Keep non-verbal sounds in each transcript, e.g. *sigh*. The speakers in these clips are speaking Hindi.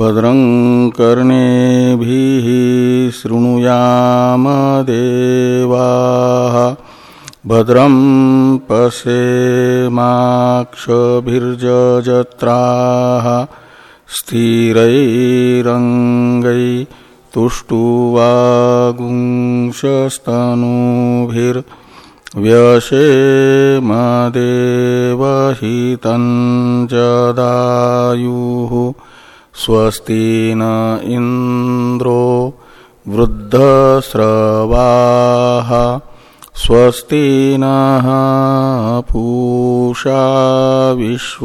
भद्रं कर्णेभिः शृणुयाम देवाः भद्रं पश्येमाक्षभिर्जत्राः स्थिरैरङ्गै तुष्टुवागुंशस्तनूभिर्व्यशेमदेवहितं जदायुः स्वस्ति न इंद्रो वृद्धस्रवाः स्वस्ति नः पूषा विश्ववेदाः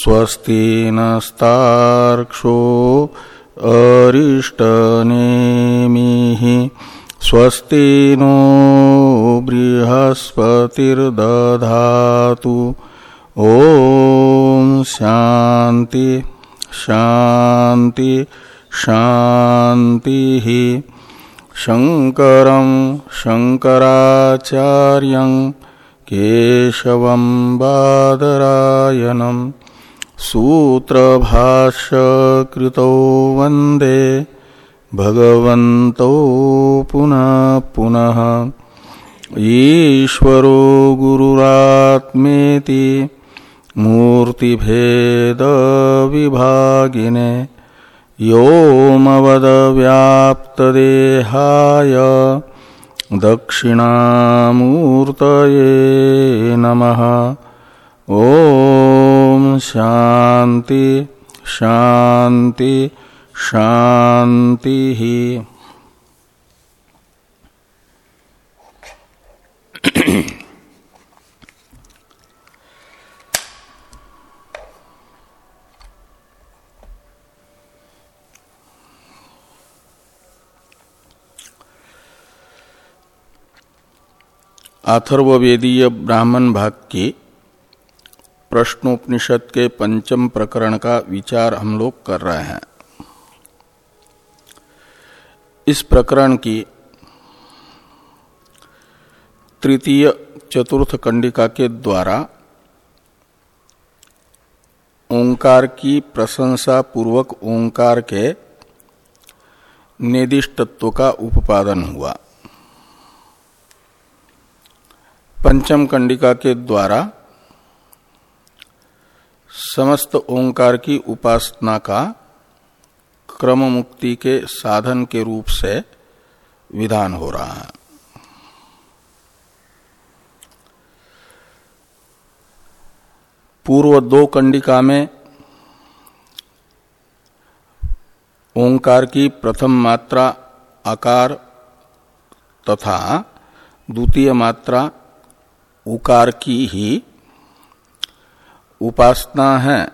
स्वस्ति नस्तार्क्षो अरिष्टनेमिः स्वस्ति नो बृहस्पतिर्दधातु। ओम शांति शांति शांति ही शंकर शंकराचार्य केशव बादरायनम सूत्र भाष्य कृतौ वंदे भगवन्तौ पुनः पुनः। ईश्वरो गुरुरात्मेति मूर्तिभेद विभागिने योमवदव्याप्तदेहाय दक्षिणामूर्तये नमः। ॐ शान्ति शान्ति शान्तिः अथर्वेदीय ब्राह्मण भाग की प्रश्नोपनिषद के पंचम प्रकरण का विचार हम लोग कर रहे हैं। इस प्रकरण की तृतीय चतुर्थ कंडिका के द्वारा ओंकार की प्रशंसा पूर्वक ओंकार के निर्दिष्टत्व का उपादन हुआ। पंचम कंडिका के द्वारा समस्त ओंकार की उपासना का क्रम मुक्ति के साधन के रूप से विधान हो रहा है। पूर्व दो कंडिका में ओंकार की प्रथम मात्रा आकार तथा द्वितीय मात्रा उकार की ही उपासना है।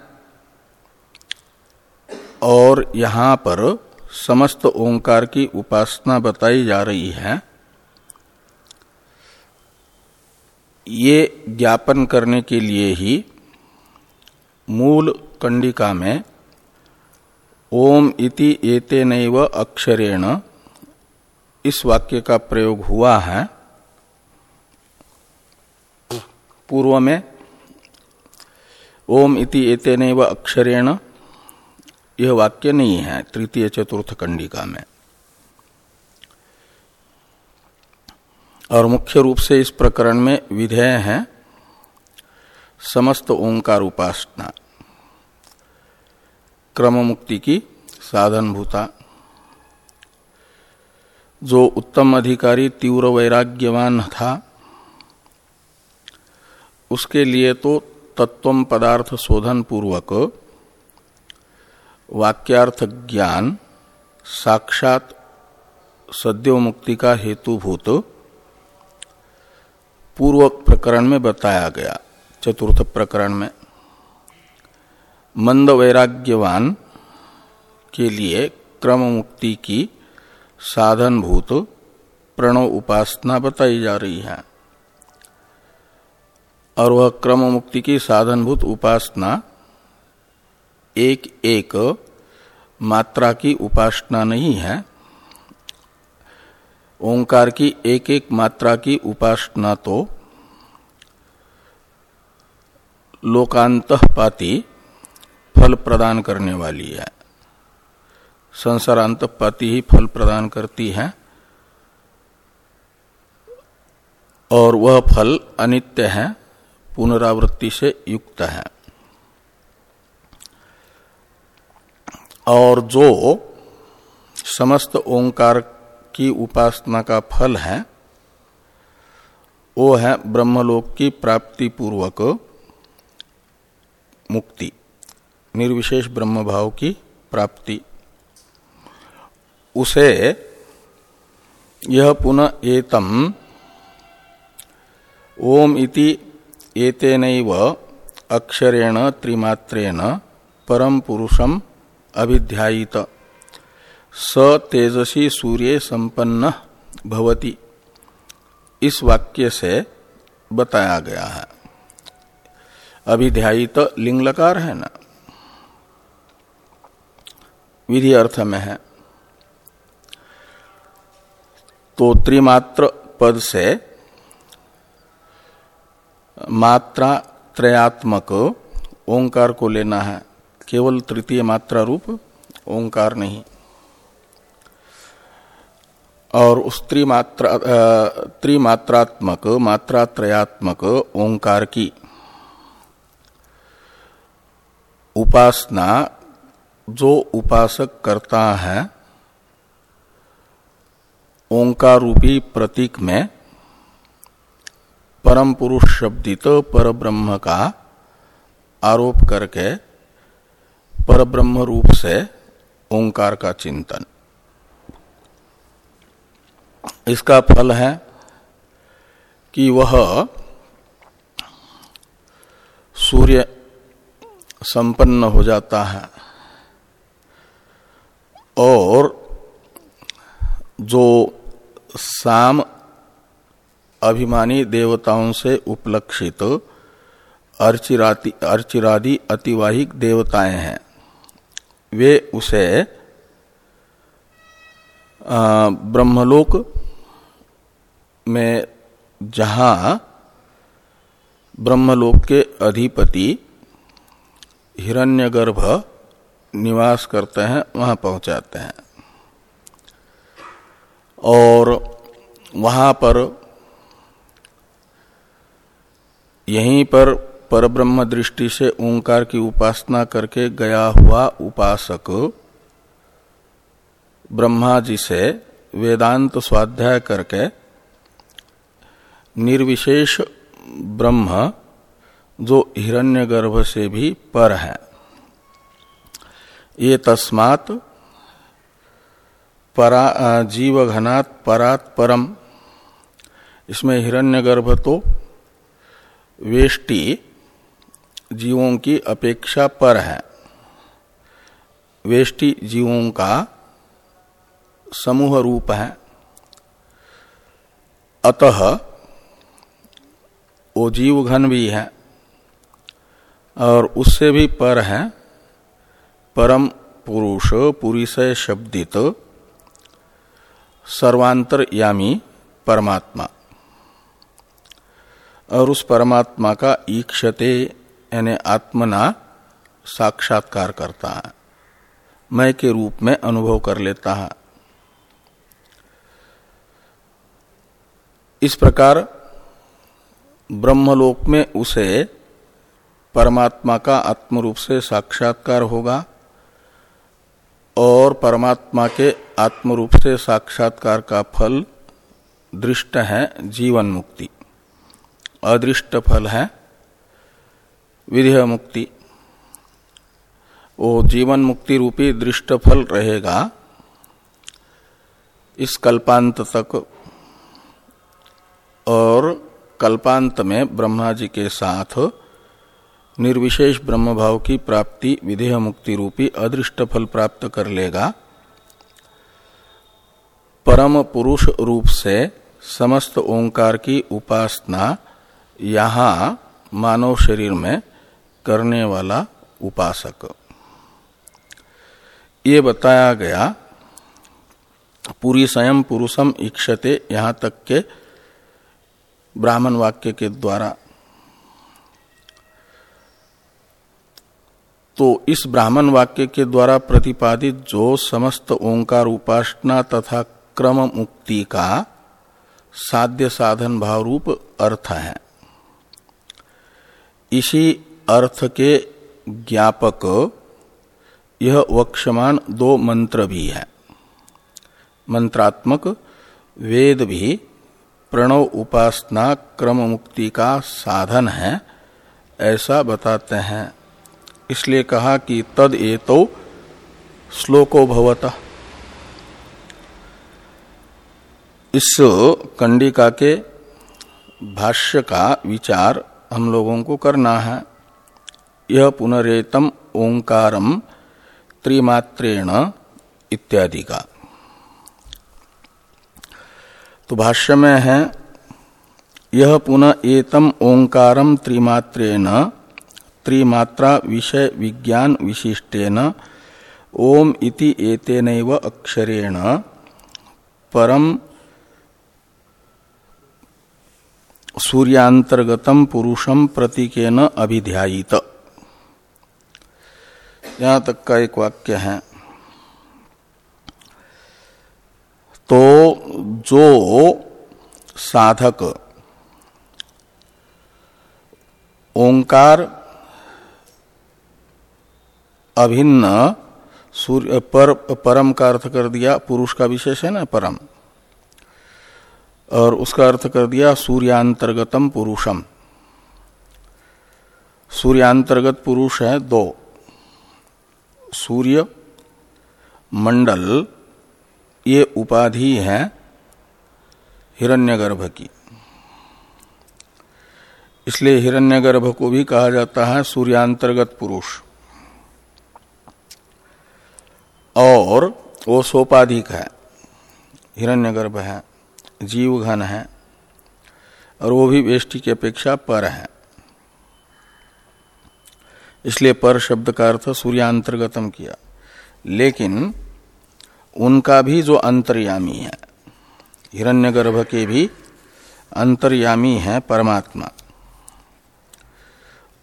और यहाँ पर समस्त ओंकार की उपासना बताई जा रही है। ये ज्ञापन करने के लिए ही मूल कंडिका में ओम इति एते नैव अक्षरेण इस वाक्य का प्रयोग हुआ है। पूर्व में ओम इति एतेन अक्षरेण। यह वाक्य नहीं है, तृतीय चतुर्थ कंडिका में। और मुख्य रूप से इस प्रकरण में विधेय है, समस्त ओंकार उपासना। क्रम मुक्ति की साधन भूता जो उत्तम अधिकारी तीव्र वैराग्यवान था, उसके लिए तो तत्व पदार्थ शोधन पूर्वक वाक्यार्थ ज्ञान साक्षात सद्यो मुक्ति का हेतुभूत पूर्व प्रकरण में बताया गया। चतुर्थ प्रकरण में। मंद वैराग्यवान के लिए क्रम मुक्ति की साधनभूत प्रणव उपासना बताई जा रही है। और वह क्रम मुक्ति की साधनभूत उपासना, एक एक मात्रा की उपासना नहीं है, ओंकार की एक एक मात्रा की उपासना तो लोकांत पाती फल प्रदान करने वाली है। संसारांत पाती ही फल प्रदान करती है। और वह फल अनित्य है। पुनरावृत्ति से युक्त है। और जो समस्त ओंकार की उपासना का फल है, वो है ब्रह्मलोक की प्राप्ति पूर्वक मुक्ति, निर्विशेष ब्रह्म भाव की प्राप्ति। उसे यह पुनः एतम ओम इति एतेन अक्षरेण त्रिमात्रेण परम पुरुषम अभिध्यायित। स तेजसी सूर्य संपन्न भवति। इस वाक्य से बताया गया है। अभिध्यायित लिंग लकार है ना? विधि अर्थ में है। तो त्रिमात्र पद से मात्रा त्रयात्मक ओंकार को लेना है। केवल तृतीय मात्रा रूप, ओंकार नहीं। और उस त्रिमात्रा त्रिमात्रात्मक, मात्रात्रयात्मक, ओंकार की। उपासना जो उपासक करता है, ओंकार रूपी प्रतीक में परम पुरुष शब्दित पर ब्रह्म का आरोप करके पर ब्रह्म रूप से ओंकार का चिंतन। इसका फल है कि वह सूर्य संपन्न हो जाता है और जो साम अभिमानी देवताओं से उपलक्षित अर्चिरादि अतिवाहिक देवताएँ हैं। वे उसे ब्रह्मलोक में जहाँ ब्रह्मलोक के अधिपति हिरण्यगर्भ निवास करते हैं, वहाँ पहुंचाते हैं। और वहाँ पर यहीं पर परब्रह्म दृष्टि से ओंकार की उपासना करके गया हुआ उपासक ब्रह्मा जी से वेदांत स्वाध्याय करके निर्विशेष ब्रह्म, जो हिरण्यगर्भ से भी पर है। ये तस्मात परा जीव घनात् परात परम। इसमें हिरण्यगर्भ तो वेष्टि जीवों की अपेक्षा पर है। वेष्टि जीवों का समूह रूप है। अतः वो जीव घन भी है और उससे भी पर है। परम पुरुष पुरुषय शब्दित सर्वांतरयामी परमात्मा। और उस परमात्मा का ईक्षते, यानी आत्मना साक्षात्कार करता है। मैं के रूप में अनुभव कर लेता है। इस प्रकार ब्रह्मलोक में उसे परमात्मा का आत्म रूप से साक्षात्कार होगा और परमात्मा के आत्म रूप से साक्षात्कार का फल दृष्ट है जीवन मुक्ति। अदृष्ट फल है। विधेय मुक्ति वो जीवन मुक्ति रूपी दृष्ट फल रहेगा। इस कल्पांत तक और कल्पांत में ब्रह्मा जी के साथ निर्विशेष ब्रह्म भाव की प्राप्ति विधेय मुक्ति रूपी अदृष्ट फल प्राप्त कर लेगा। परम पुरुष रूप से समस्त ओंकार की उपासना यहाँ मानव शरीर में करने वाला उपासक। ये बताया गया, पूरी स्वयं पुरुषम इक्षते यहाँ तक के ब्राह्मण वाक्य के द्वारा। तो इस ब्राह्मण वाक्य के द्वारा प्रतिपादित जो समस्त ओंकार उपासना तथा क्रम मुक्ति का साध्य साधन भाव रूप अर्थ है। इसी अर्थ के ज्ञापक, यह वक्षमान दो मंत्र भी है। मंत्रात्मक, वेद भी प्रणव उपासना क्रम मुक्ति का साधन है, ऐसा बताते हैं। इसलिए कहा कि तद ए तो श्लोको भवत। इस कंडिका के भाष्य का विचार हम लोगों को करना है। यह पुनरेतम ओंकारम त्रिमात्रेण इत्यादि का। तो भाष्य में है, यह पुनः एतम ओंकारम त्रिमात्रेण, त्रिमात्रा विषय विज्ञान विशिष्टेन, ओम इति एतेन अक्षरेण, परम सूर्यांतर्गतम पुरुषम प्रतीकेन अभिध्यायित। यहाँ तक का एक वाक्य है। तो जो साधक ओंकार अभिन्न सूर्य पर, परम का अर्थ कर दिया, पुरुष का विशेष है ना, परम। और उसका अर्थ कर दिया सूर्यांतर्गतम पुरुषम। सूर्यांतर्गत पुरुष है दो। सूर्य, मंडल, ये उपाधि है हिरण्यगर्भ की। इसलिए हिरण्यगर्भ को भी कहा जाता है सूर्यांतर्गत पुरुष। और वो सोपाधिक है, हिरण्यगर्भ है। जीव घन है और वो भी वेष्टि की अपेक्षा पर है। इसलिए पर शब्द का अर्थ सूर्यांतर्गतम किया। लेकिन उनका भी जो अंतर्यामी है, हिरण्यगर्भ के भी अंतर्यामी है परमात्मा,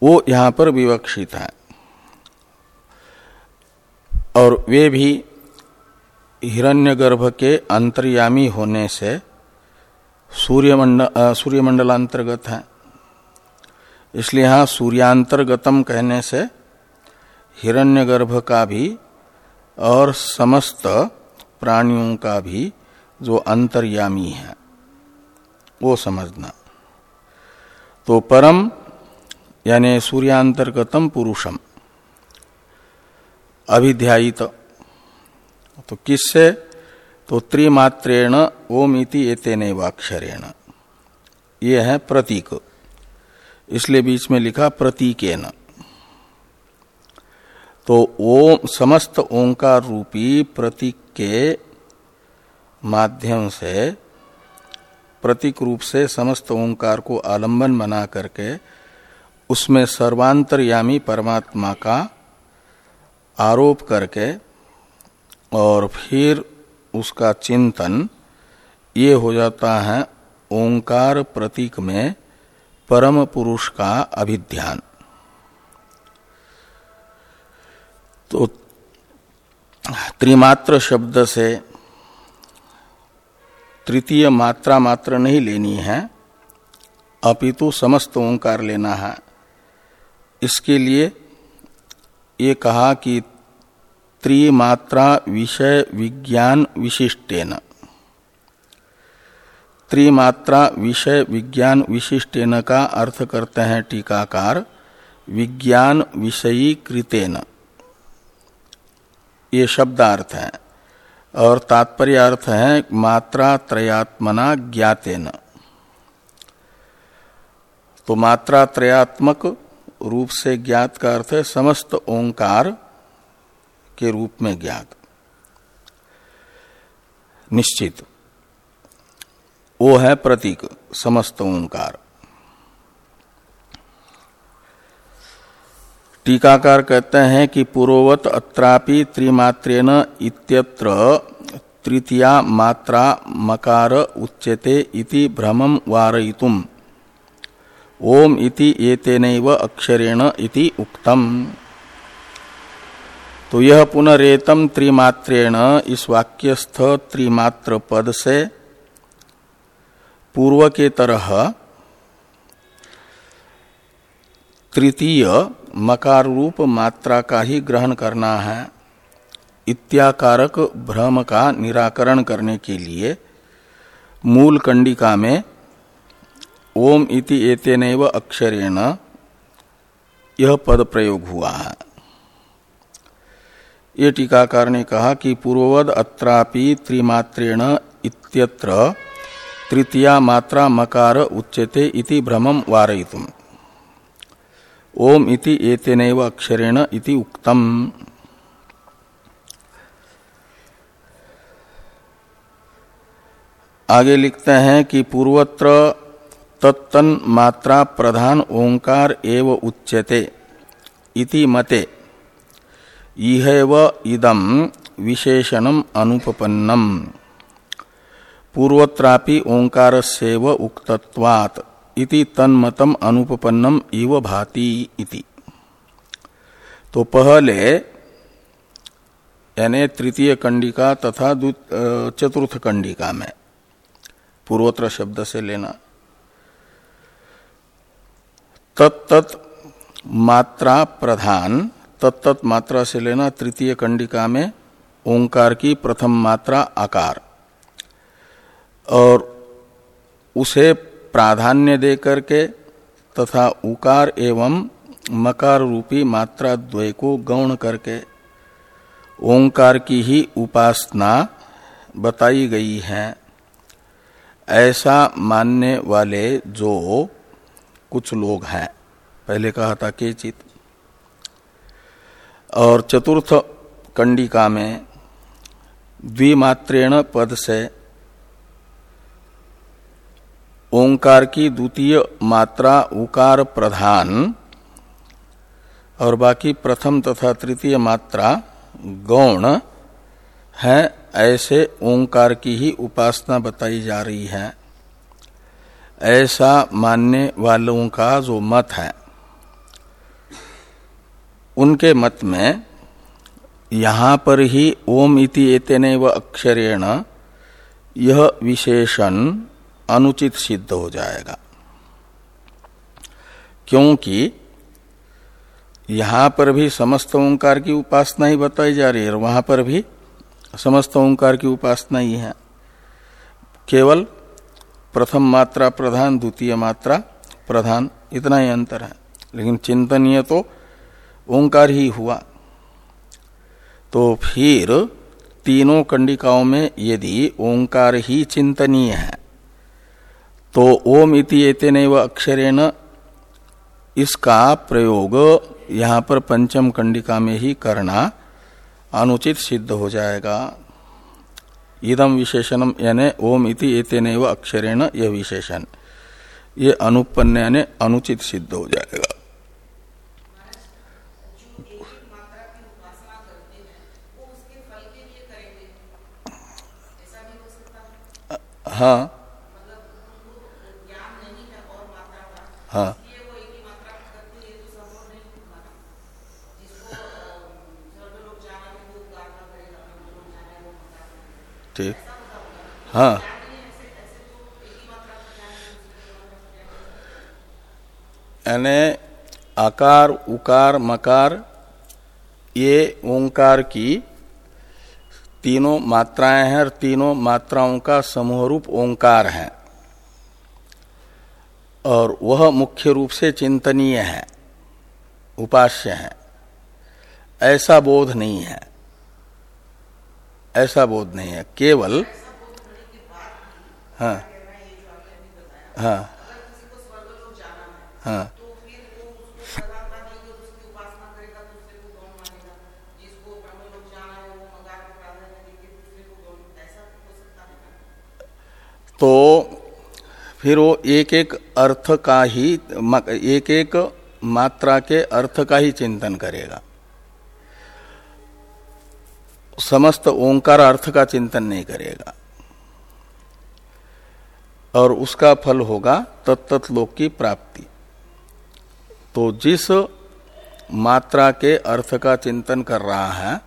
वो यहाँ पर विवक्षित है। और वे भी हिरण्यगर्भ के अंतर्यामी होने से सूर्यमंडल सूर्यमंडलांतर्गत है। इसलिए यहाँ सूर्यांतर्गतम कहने से हिरण्यगर्भ का भी और समस्त प्राणियों का भी जो अंतर्यामी है, वो समझना। तो परम, यानी सूर्यांतर्गतम पुरुषम, अभिध्यायित। तो किससे? तो त्रिमात्रेण ओम इति एतेन वाक्षरेण। ये है प्रतीक। इसलिए बीच में लिखा प्रतीकेन। तो ओम समस्त ओंकार रूपी प्रतीक के माध्यम से, प्रतीक रूप से समस्त ओंकार को आलंबन बना करके उसमें सर्वांतरयामी परमात्मा का आरोप करके और फिर उसका चिंतन ये हो जाता है ओंकार प्रतीक में परम पुरुष का अभिध्यान। तो त्रिमात्र शब्द से तृतीय मात्रा मात्र नहीं लेनी है, अपितु समस्त ओंकार लेना है। इसके लिए ये कहा कि त्रिमात्रा विषय विज्ञान विशिष्टेन। त्रिमात्रा विषय विज्ञान विशिष्टेन का अर्थ करते हैं टीकाकार, विज्ञान विषयी कृतेन ये शब्दार्थ है और तात्पर्य अर्थ है मात्रा त्रयात्मना ज्ञातेन। तो मात्रा त्रयात्मक रूप से ज्ञात का अर्थ है समस्त ओंकार के रूप में ज्ञात। निश्चित। वो है प्रतीक, समस्त ओंकार। टीकाकार कहते हैं कि पूर्ववत अत्रापि त्रिमात्रेन इत्यत्र तृतीया मात्रा मकार उच्यते इति भ्रमम वारयितुम। ओम इति एतेनैव अक्षरेण इति उक्तम। तो यह पुनरेतम त्रिमात्रेण इस वाक्यस्थ त्रिमात्र पद से पूर्व के तरह तृतीय मकार रूप मात्रा का ही ग्रहण करना है। इत्याकारक भ्रम का निराकरण करने के लिए मूल कंडिका में ओम इति एतेन अक्षरेण यह पद प्रयोग हुआ है। ये टीकाकार ने कहा कि पूर्ववद अत्रापि त्रिमात्रेण इत्यत्र तृतीया मात्रा मकार उच्यते इति भ्रमम वारयितुम। ओम इति एतेन अक्षरेण इति उक्तम। आगे लिखते हैं कि पूर्वत्र तत्तन मात्रा प्रधान ओंकार एव उच्यते इति मते। इहैव इदम विशेषणम अनुपपन्नम। पूर्वत्रापि ओंकार सेव उक्तत्वात्। इति तन्मतम अनुपपन्नम इव भाति इति। तो पहले यानी तृतीय कंडिका तथा चतुर्थ कंडिका में। पूर्वोत्तर शब्द से लेना। तत्त मात्रा प्रधान। तत्त मात्रा से लेना तृतीय कंडिका में ओंकार की प्रथम मात्रा आकार। और उसे प्राधान्य दे करके तथा उकार एवं मकार रूपी मात्रा द्वय को गौण करके ओंकार की ही उपासना बताई गई है। ऐसा मानने वाले जो कुछ लोग हैं। पहले कहा था केचित। और चतुर्थ कंडिका में द्विमात्रेण पद से ओंकार की द्वितीय मात्रा उकार प्रधान और बाकी प्रथम तथा तृतीय मात्रा गौण है, ऐसे ओंकार की ही उपासना बताई जा रही है। ऐसा मानने वालों का जो मत है। उनके मत में, यहाँ पर ही ओम इति एतेन व अक्षरेण, यह विशेषण अनुचित सिद्ध हो जाएगा। क्योंकि यहाँ पर भी समस्त ओंकार की उपासना ही बताई जा रही है वहाँ पर भी समस्त ओंकार की उपासना ही है। केवल प्रथम मात्रा प्रधान, द्वितीय मात्रा प्रधान, इतना ही अंतर है। लेकिन चिंतनीय तो ओंकार ही हुआ। तो फिर तीनों कंडिकाओं में यदि ओंकार ही चिंतनीय है तो ओम इति एतेन अक्षरेण इसका प्रयोग यहाँ पर पंचम कंडिका में ही करना अनुचित सिद्ध हो जाएगा। इदम विशेषणम यानी ओम इति एतेन अक्षरेण यह विशेषण। ये अनुपन्न यानी अनुचित सिद्ध हो जाएगा। हाँ। हाँ। ठीक। हाँ। यानी आकार उकार मकार ये ओंकार की तीनों मात्राएँ हैं और तीनों मात्राओं का समूह रूप ओंकार है। और वह मुख्य रूप से चिंतनीय है, उपास्य है। ऐसा बोध नहीं है। ऐसा बोध नहीं है। केवल हाँ हाँ हाँ। तो फिर वो एक एक अर्थ का ही एक एक मात्रा के अर्थ का ही चिंतन करेगा। समस्त ओंकार अर्थ का चिंतन नहीं करेगा। और उसका फल होगा तत्त लोक की प्राप्ति। तो जिस मात्रा के अर्थ का चिंतन कर रहा है,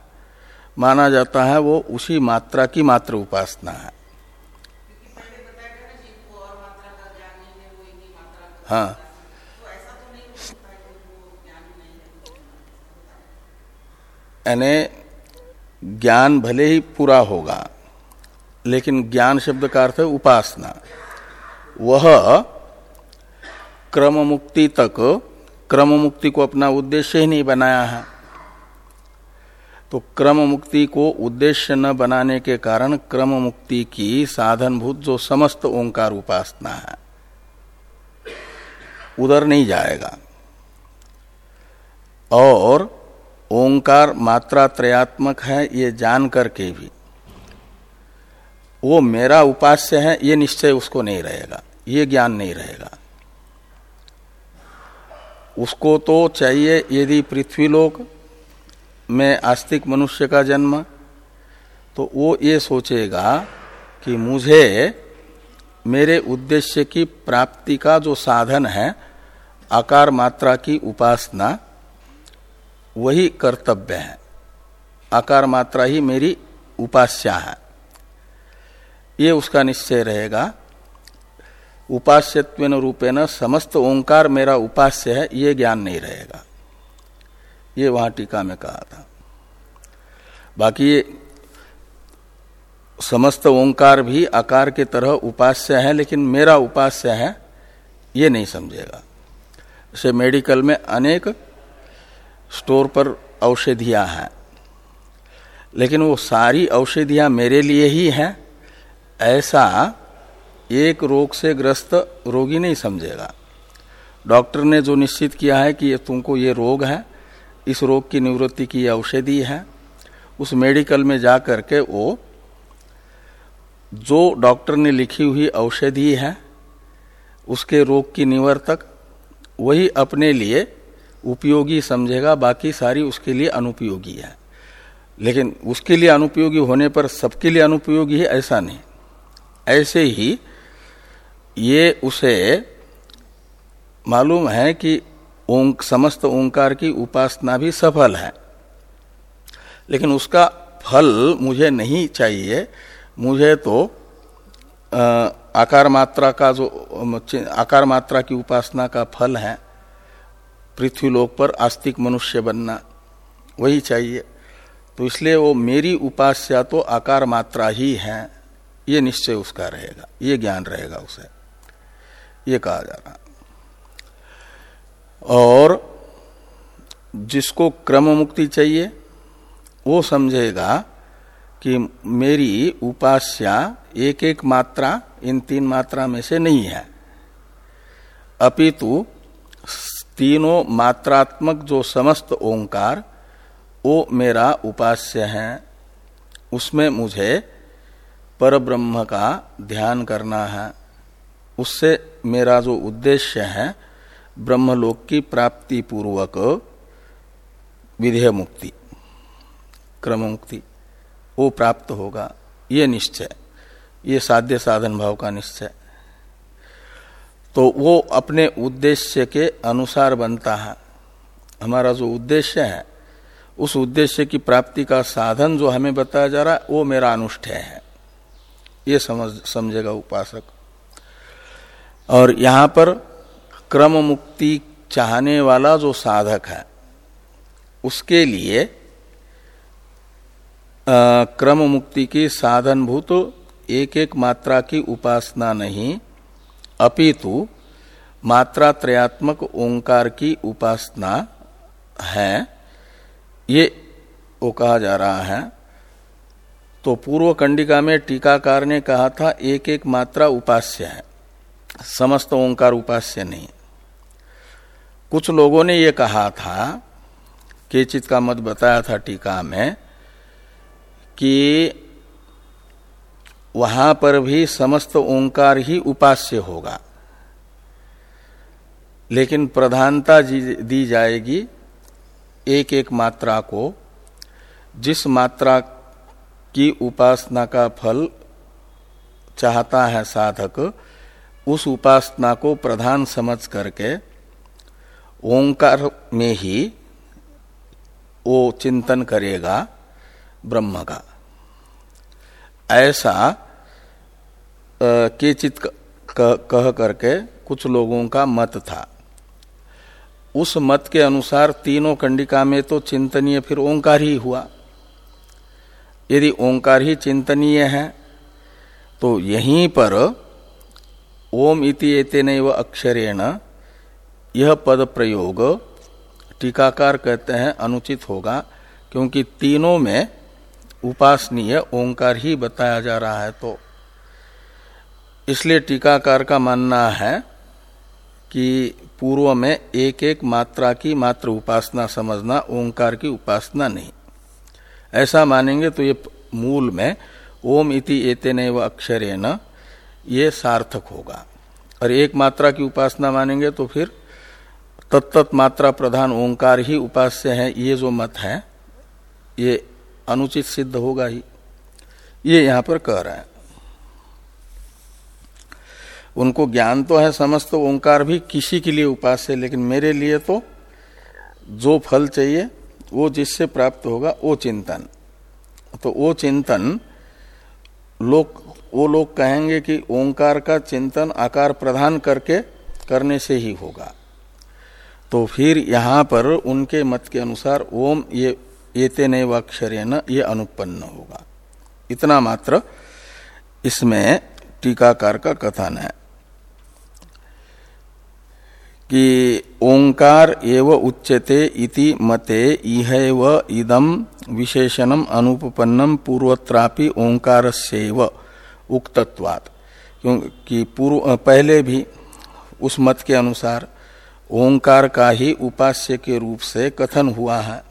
माना जाता है वो उसी मात्रा की मात्र उपासना है। हाँ। यानी ज्ञान भले ही पूरा होगा, लेकिन ज्ञान शब्द का अर्थ है उपासना। वह क्रम मुक्ति तक क्रम मुक्ति को अपना उद्देश्य ही नहीं बनाया है। तो क्रम मुक्ति को उद्देश्य न बनाने के कारण क्रम मुक्ति की साधनभूत जो समस्त ओंकार उपासना है उधर नहीं जाएगा। और ओंकार मात्रा त्रयात्मक है, ये जान करके भी। वो मेरा उपास्य है, ये निश्चय उसको नहीं रहेगा, ये ज्ञान नहीं रहेगा। उसको तो चाहिए, यदि पृथ्वीलोक में आस्तिक मनुष्य का जन्म तो वो ये सोचेगा कि मुझे मेरे उद्देश्य की प्राप्ति का जो साधन है, आकार मात्रा की उपासना, वही कर्तव्य है। आकार मात्रा ही मेरी उपास्या है। ये उसका निश्चय रहेगा। उपास्यत्व रूपेण समस्त ओंकार मेरा उपास्य है, ये ज्ञान नहीं रहेगा। ये वहाँ टीका में कहा था। बाकी समस्त ओंकार भी आकार के तरह उपास्य है, लेकिन मेरा उपास्य है, ये नहीं समझेगा। जैसे मेडिकल में अनेक स्टोर पर औषधियाँ हैं, लेकिन वो सारी औषधियाँ मेरे लिए ही हैं, ऐसा एक रोग से ग्रस्त रोगी नहीं समझेगा। डॉक्टर ने जो निश्चित किया है कि ये तुमको ये रोग है, इस रोग की निवृत्ति की औषधि है, उस मेडिकल में जाकर के वो जो डॉक्टर ने लिखी हुई औषधि है, उसके रोग की निवर्तक वही अपने लिए उपयोगी समझेगा, बाकी सारी उसके लिए अनुपयोगी है। लेकिन उसके लिए अनुपयोगी होने पर सबके लिए अनुपयोगी है, ऐसा नहीं। ऐसे ही ये उसे मालूम है कि ओंक, समस्त ओंकार की उपासना भी सफल है। लेकिन उसका फल मुझे नहीं चाहिए मुझे तो आकार मात्रा का जो आकार मात्रा की उपासना का फल है पृथ्वीलोक पर आस्तिक मनुष्य बनना। वही चाहिए। तो इसलिए वो मेरी उपास्या तो आकार मात्रा ही है। ये निश्चय उसका रहेगा। ये ज्ञान रहेगा उसे। ये कहा जा रहा। और जिसको क्रम मुक्ति चाहिए, वो समझेगा कि मेरी उपास्या एक एक मात्रा इन तीन मात्रा में से नहीं है। अपितु तीनों मात्रात्मक जो समस्त ओंकार, वो मेरा उपास्य है। उसमें मुझे परब्रह्म का ध्यान करना है। उससे मेरा जो उद्देश्य है, ब्रह्मलोक की प्राप्ति पूर्वक विधेय मुक्ति क्रम मुक्ति वो प्राप्त होगा। ये निश्चय। ये साध्य साधन भाव का निश्चय। तो वो अपने उद्देश्य के अनुसार बनता है। हमारा जो उद्देश्य है, उस उद्देश्य की प्राप्ति का साधन जो हमें बताया जा रहा है, वो मेरा अनुष्ठेय है। ये समझ, समझेगा उपासक। और यहाँ पर क्रम मुक्ति चाहने वाला जो साधक है, उसके लिए क्रम मुक्ति की साधनभूत एक एक मात्रा की उपासना नहीं, अपितु मात्रा त्रयात्मक ओंकार की उपासना है। ये वो कहा जा रहा है। तो पूर्व कंडिका में टीकाकार ने कहा था एक एक मात्रा उपास्य है। समस्त ओंकार उपास्य नहीं। कुछ लोगों ने ये कहा था, केचित का मत बताया था टीका में कि वहाँ पर भी समस्त ओंकार ही उपास्य होगा। लेकिन प्रधानता दी जाएगी एक एक मात्रा को। जिस मात्रा की उपासना का फल चाहता है साधक, उस उपासना को प्रधान समझ करके ओंकार में ही वो चिंतन करेगा। ब्रह्म का। ऐसा केचित कह करके कुछ लोगों का मत था। उस मत के अनुसार तीनों कंडिका में तो चिंतनीय फिर ओंकार ही हुआ। यदि ओंकार ही चिंतनीय है तो यहीं पर ओम इति एतेन अक्षरेण यह पद प्रयोग टीकाकार कहते हैं अनुचित होगा, क्योंकि तीनों में उपासनीय ओंकार ही बताया जा रहा है तो। इसलिए टीकाकार का मानना है कि पूर्व में एक एक मात्रा की मात्र उपासना समझना, ओंकार की उपासना नहीं। ऐसा मानेंगे तो ये मूल में ओम इति एतेन न ये सार्थक होगा। और एक मात्रा की उपासना मानेंगे तो फिर तत्त मात्रा प्रधान ओंकार ही उपास्य है, ये जो मत है, ये अनुचित सिद्ध होगा ही। ये यहाँ पर कह रहे हैं। उनको ज्ञान तो है समस्त, ओंकार भी किसी के लिए उपास्य लेकिन मेरे लिए तो जो फल चाहिए, वो जिससे प्राप्त होगा, वो चिंतन। तो वो चिंतन, लोग, वो लोग कहेंगे कि ओंकार का चिंतन आकार प्रदान करके, करने से ही होगा। तो फिर यहाँ पर उनके मत के अनुसार ओम ये एते नए न ये अनुपन्न होगा। इतना मात्र इसमें टीकाकार का कथन है कि ओंकार एव उच्यते इति मते इह इदम विशेषणम अनुपन्नम पूर्वत्रापि ओंकार से उक्तत्वात् क्योंकि पूर्व पहले भी उस मत के अनुसार ओंकार का ही उपास्य के रूप से कथन हुआ है।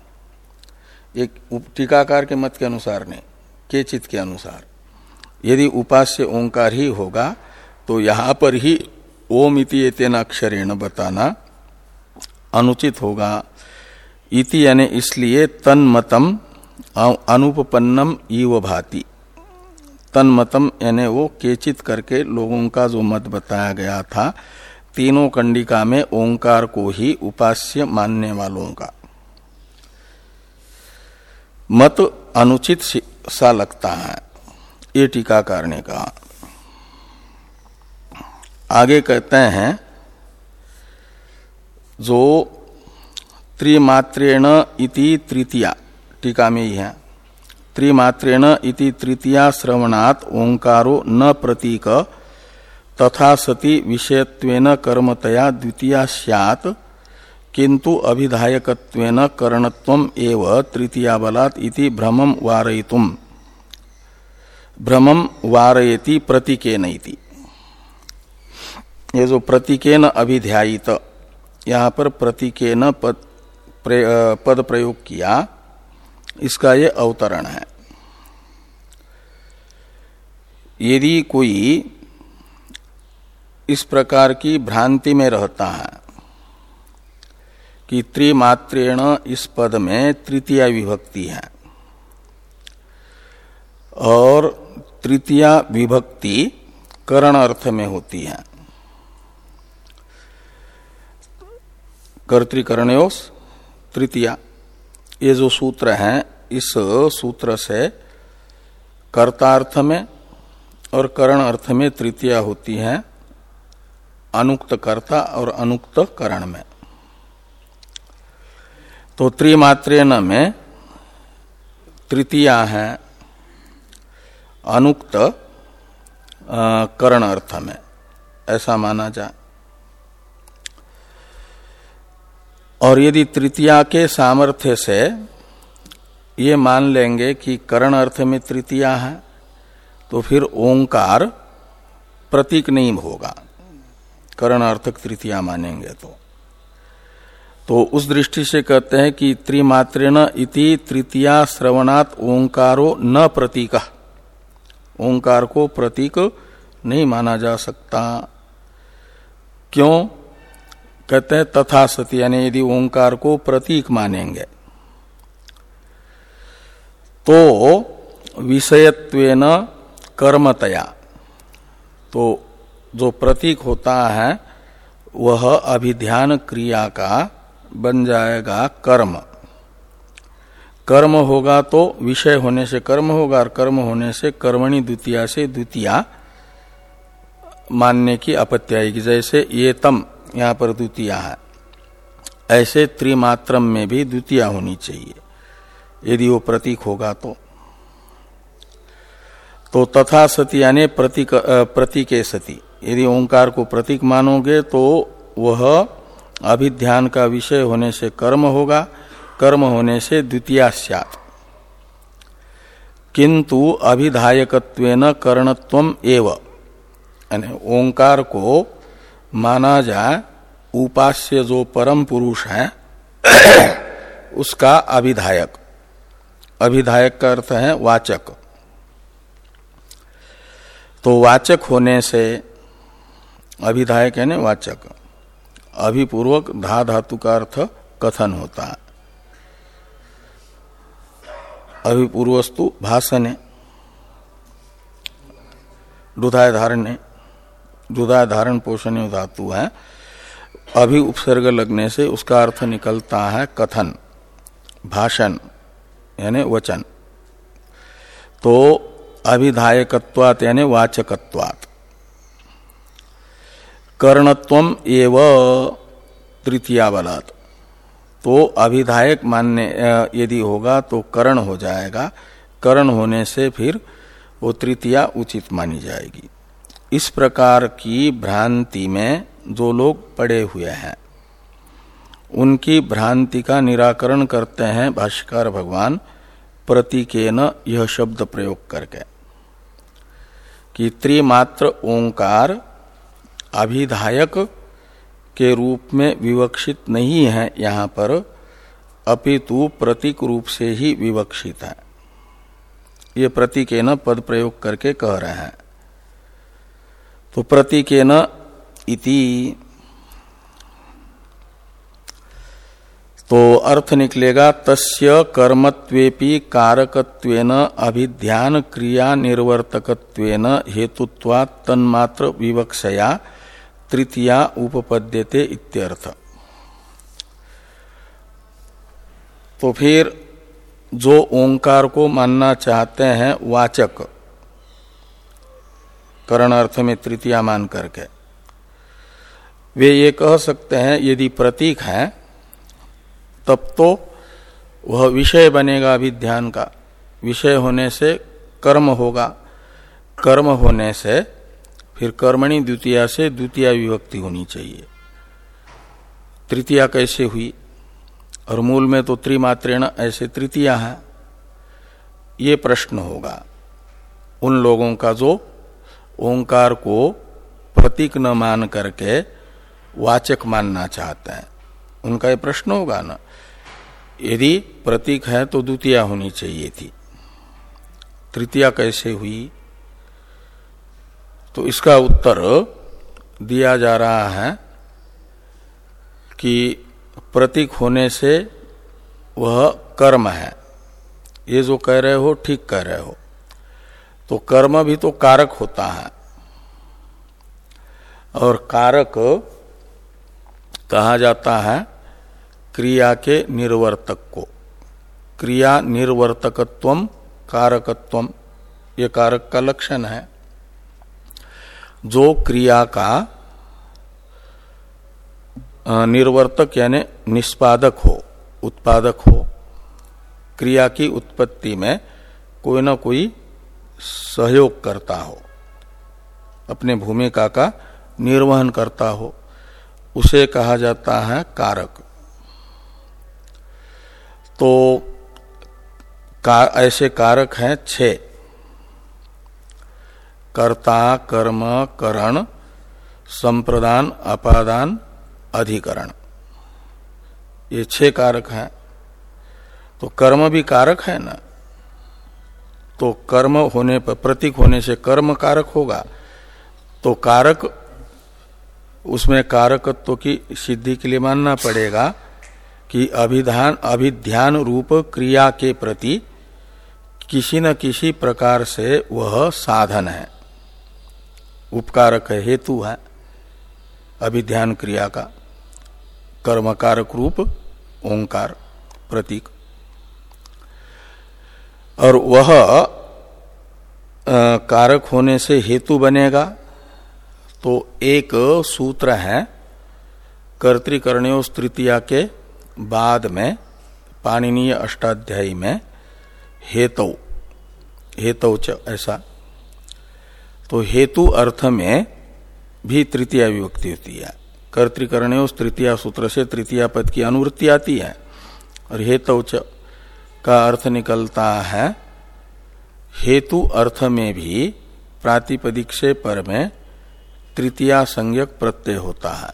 एक टीकाकार के मत के अनुसार नहीं, के चित के अनुसार। यदि उपास्य ओंकार ही होगा तो यहाँ पर ही ओम इति तेन अक्षरेण बताना अनुचित होगा। इति यानी इसलिए तन्मतम अनुपन्नम इव भाति। तन्मतम यानी वो केचित करके लोगों का जो मत बताया गया था, तीनों कंडिका में ओंकार को ही उपास्य मानने वालों का। मत अनुचित सा लगता है। ये टीकाकार ने कहा। आगे कहते हैं, जो त्रिमात्रेण इति तृतीया, टीका में ही है। त्रिमात्रेण इति तृतीया श्रवणात् ओंकारो न प्रतीक, तथा सति विषयत्वेन कर्मतया द्वितीया स्यात् किंतु अभिधायकत्वेन करणत्वम एव तृतीया बलात् इति भ्रमम वारयितुम। भ्रमम वारयति प्रतीकेन इति। ये जो प्रतीकेन अभिध्यायित, यहाँ पर प्रतीकेन पद पद प्रयोग किया, इसका ये अवतरण है। यदि कोई इस प्रकार की भ्रांति में रहता है कि त्रिमात्रेण इस पद में तृतीय विभक्ति है। और तृतीय विभक्ति करण अर्थ में होती है। कर्तिकरणयोस तृतीया। ये जो सूत्र है, इस सूत्र से कर्तार्थ में और करण अर्थ में तृतीया होती है, अनुक्त कर्ता और अनुक्त करण में। तो त्रिमात्रेन में तृतीया है अनुक्त करण अर्थ में। ऐसा माना जाए और यदि तृतीया के सामर्थ्य से ये मान लेंगे कि करण अर्थ में तृतीया है तो फिर ओंकार प्रतीक नहीं होगा। करण अर्थक तृतीया मानेंगे तो। तो उस दृष्टि से कहते हैं कि त्रिमात्रेण इति तृतीया श्रवणात् ओंकारो न प्रतीक। ओंकार को प्रतीक नहीं माना जा सकता। क्यों? कहते हैं तथा सती, यानी यदि ओंकार को प्रतीक मानेंगे। तो विषयत्वेन कर्मतया तो जो प्रतीक होता है, वह अभिध्यान क्रिया का बन जाएगा कर्म। कर्म होगा तो विषय होने से कर्म होगा और कर्म होने से कर्मणि द्वितीय से द्वितीय मानने की आपत्ति आएगी। जैसे ये तम यहाँ पर द्वितीय है। ऐसे त्रिमात्रम में भी द्वितीय होनी चाहिए। यदि वो प्रतीक होगा तो। तो तथा सती यानी प्रतीक प्रतीके सती। यदि ओंकार को प्रतीक मानोगे तो वह अभिध्यान का विषय होने से कर्म होगा, कर्म होने से द्वितीय किंतु अभिधायकत्वेन कर्णत्व एव। यानी ओंकार को माना जाए, उपास्य जो परम पुरुष है, *coughs* उसका अभिधायक। अभिधायक का अर्थ है वाचक। तो वाचक होने से, अभिधायक है वाचक। अभिपूर्वक धा धातु का अर्थ कथन होता। है अभिपूर्वस्तु भाषण दुधाय धारण दुधाय धारण पोषण धातु है। अभि उपसर्ग लगने से उसका अर्थ निकलता है कथन, भाषण, यानी वचन। तो अभिधायकत्वात यानी वाचकत्वात। कर्णत्व एव तृतीया बलात् तो अभिधायक मानने यदि होगा तो करण हो जाएगा। करण होने से फिर वो तृतीया उचित मानी जाएगी। इस प्रकार की भ्रांति में जो लोग पड़े हुए हैं, उनकी भ्रांति का निराकरण करते हैं भाष्यकार भगवान प्रतीकेन यह शब्द प्रयोग करके कि त्रिमात्र ओंकार अभिधायक के रूप में विवक्षित नहीं है यहाँ पर, अपितु प्रतीक रूप से ही विवक्षित है। ये प्रतीक न पद प्रयोग करके कह रहे हैं। तो प्रतीक न इति। तो अर्थ निकलेगा, तस्य कर्मत्वेपि कारकत्वेन अभिध्यान क्रिया निर्वर्तकत्वेन हेतुत्वा तन्मात्र विवक्षया तृतीया उपपद्यते इत्यर्थ। तो फिर जो ओंकार को मानना चाहते हैं, वाचक करण अर्थ में तृतीया मान करके। वे ये कह सकते हैं, यदि प्रतीक है, तब तो वह विषय बनेगा अभिध्यान का। विषय होने से कर्म होगा, कर्म होने से फिर कर्मणि द्वितीय से द्वितीय विभक्ति होनी चाहिए। तृतीया कैसे हुई? और मूल में तो त्रिमात्रेण ऐसे तृतीया है। ये प्रश्न होगा उन लोगों का जो ओंकार को प्रतीक न मान करके वाचक मानना चाहते हैं। उनका ये प्रश्न होगा ना। यदि प्रतीक है तो द्वितीय होनी चाहिए थी। तृतीया कैसे हुई? तो इसका उत्तर दिया जा रहा है कि प्रतीक होने से वह कर्म है। ये जो कह रहे हो, ठीक कह रहे हो। तो कर्म भी तो कारक होता है। और कारक कहा जाता है क्रिया के निर्वर्तक को। क्रिया निर्वर्तकत्व कारकत्व ये कारक का लक्षण है। जो क्रिया का निर्वर्तक यानी निष्पादक हो उत्पादक हो क्रिया की उत्पत्ति में कोई ना कोई सहयोग करता हो अपने भूमिका का निर्वहन करता हो उसे कहा जाता है कारक। तो का, ऐसे कारक हैं छह। कर्ता, कर्म, करण, संप्रदान, अपादान, अधिकरण। ये छह कारक हैं। तो कर्म भी कारक है ना? तो कर्म होने पर, प्रतीक होने से कर्म कारक होगा। तो कारक, उसमें कारकत्व की सिद्धि के लिए मानना पड़ेगा कि अभिधान, अभिध्यान रूप क्रिया के प्रति किसी न किसी प्रकार से वह साधन है। उपकारक है हेतु है अभिध्यान क्रिया का। कर्मकारक रूप, ओंकार प्रतीक। और वह कारक होने से हेतु बनेगा। तो एक सूत्र है, कर्तिकर्णयो तृतीया के बाद में, पाणनीय अष्टाध्यायी में, हेतु। हेतु ऐसा। तो हेतु अर्थ में भी तृतीय विभक्ति होती है। कर्तिकरण उस तृतीय सूत्र से तृतीय पद की अनुवृत्ति आती है। और हेतु का अर्थ निकलता है, हेतु अर्थ में भी प्रातिपदिक से पर में तृतीय संज्ञक प्रत्यय होता है।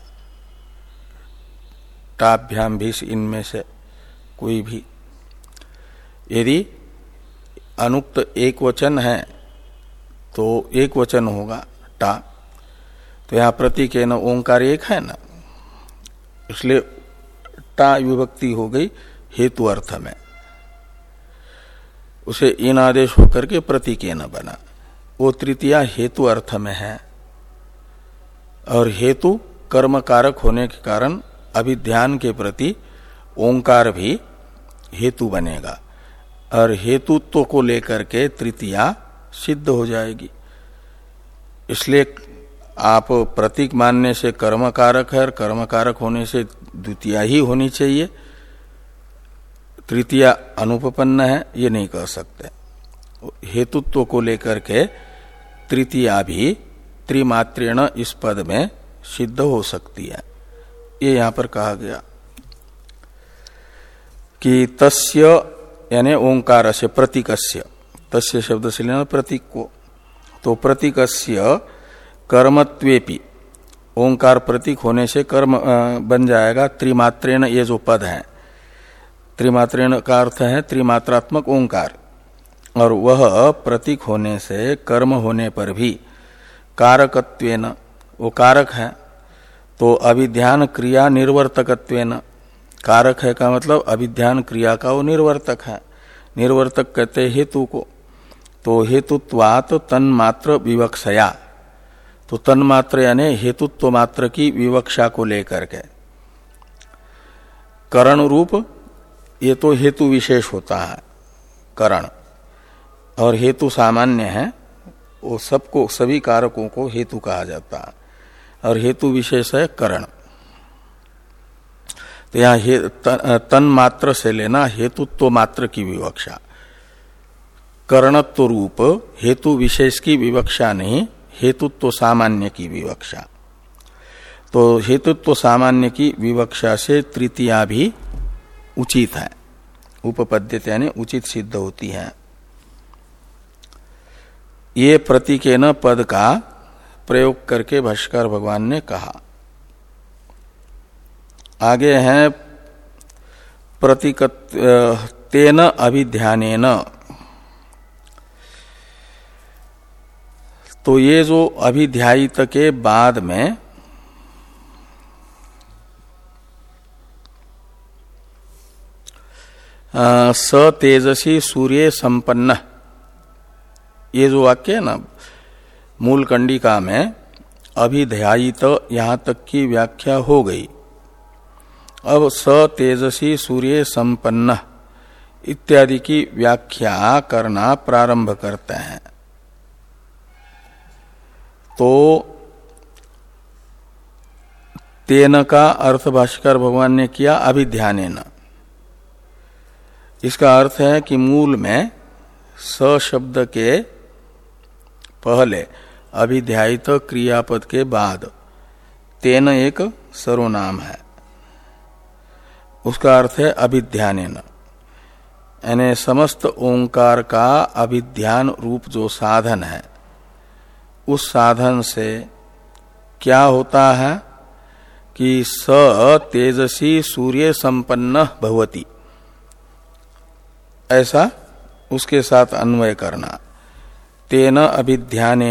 टाभ्याम भी इनमें से कोई भी। यदि अनुक्त एक वचन है तो एक वचन होगा, टा। तो यहाँ प्रतीक है ना, ओंकार एक है ना। इसलिए टा विभक्ति हो गई हेतु अर्थ में। उसे इन आदेश होकर के प्रतीक न बना। वो तृतीया हेतु अर्थ में है। और हेतु कर्म कारक होने के कारण अभिध्यान के प्रति ओंकार भी हेतु बनेगा। और हेतुत्व को लेकर के तृतीया सिद्ध हो जाएगी। इसलिए आप प्रतीक मानने से कर्म कारक है और कर्म कारक होने से द्वितीय ही होनी चाहिए। तृतीय अनुपन्न है, ये नहीं कह सकते। हेतुत्व को लेकर के तृतीया भी त्रिमात्रेण इस पद में सिद्ध हो सकती है। ये यहाँ पर कहा गया कि तस्य, यानी ओंकार से प्रतीकस्य। तस्य शब्द से लेना प्रतीक को तो प्रतीक कर्मत्वेपि। ओंकार प्रतीक होने से कर्म बन जाएगा त्रिमात्रेण ये जो पद है। त्रिमात्रेण का अर्थ है त्रिमात्रात्मक ओंकार। और वह प्रतीक होने से कर्म होने पर भी कारकत्वेन, वो कारक है। तो अभिध्यान क्रिया निर्वर्तकत्वेन, कारक है का मतलब अभिध्यान क्रिया का वो निर्वर्तक है। निर्वर्तक कहते हेतु को। तो हेतुत्वात तन्मात्र विवक्षया। तो तन्मात्र यानी हेतुत्व मात्र की विवक्षा को लेकर के। करण रूप, ये तो हेतु विशेष होता है, करण। और हेतु सामान्य है, वो सबको, सभी कारकों को हेतु कहा जाता है। और हेतु विशेष है करण। तो यहाँ तन मात्र से लेना हेतुत्व मात्र की विवक्षा। करणत्व रूप हेतु विशेष की विवक्षा नहीं, हेतुत्व सामान्य की विवक्षा। तो हेतुत्व सामान्य की विवक्षा से तृतीया भी उचित है। उपपद्यत यानी उचित सिद्ध होती है। ये प्रतीक न पद का प्रयोग करके भाष्कर भगवान ने कहा। आगे है प्रतीक तेन अभिध्यान तो ये जो अभिध्यायित के बाद में स तेजसी सूर्य संपन्न, ये जो वाक्य है ना मूल कंडिका में अभिध्यायित यहाँ तक की व्याख्या हो गई। अब स तेजसी सूर्य संपन्न इत्यादि की व्याख्या करना प्रारंभ करते हैं। तो तेन का अर्थ भाष्कर भगवान ने किया अभिध्यान इसका अर्थ है कि मूल में स शब्द के पहले अभिध्यायित क्रियापद के बाद तेन एक सर्वनाम है। उसका अर्थ है अभिध्यान यानी समस्त ओंकार का अभिध्यान रूप जो साधन है उस साधन से क्या होता है कि स तेजसी सूर्य संपन्न भवती। ऐसा उसके साथ अन्वय करना। तेन अभिध्यान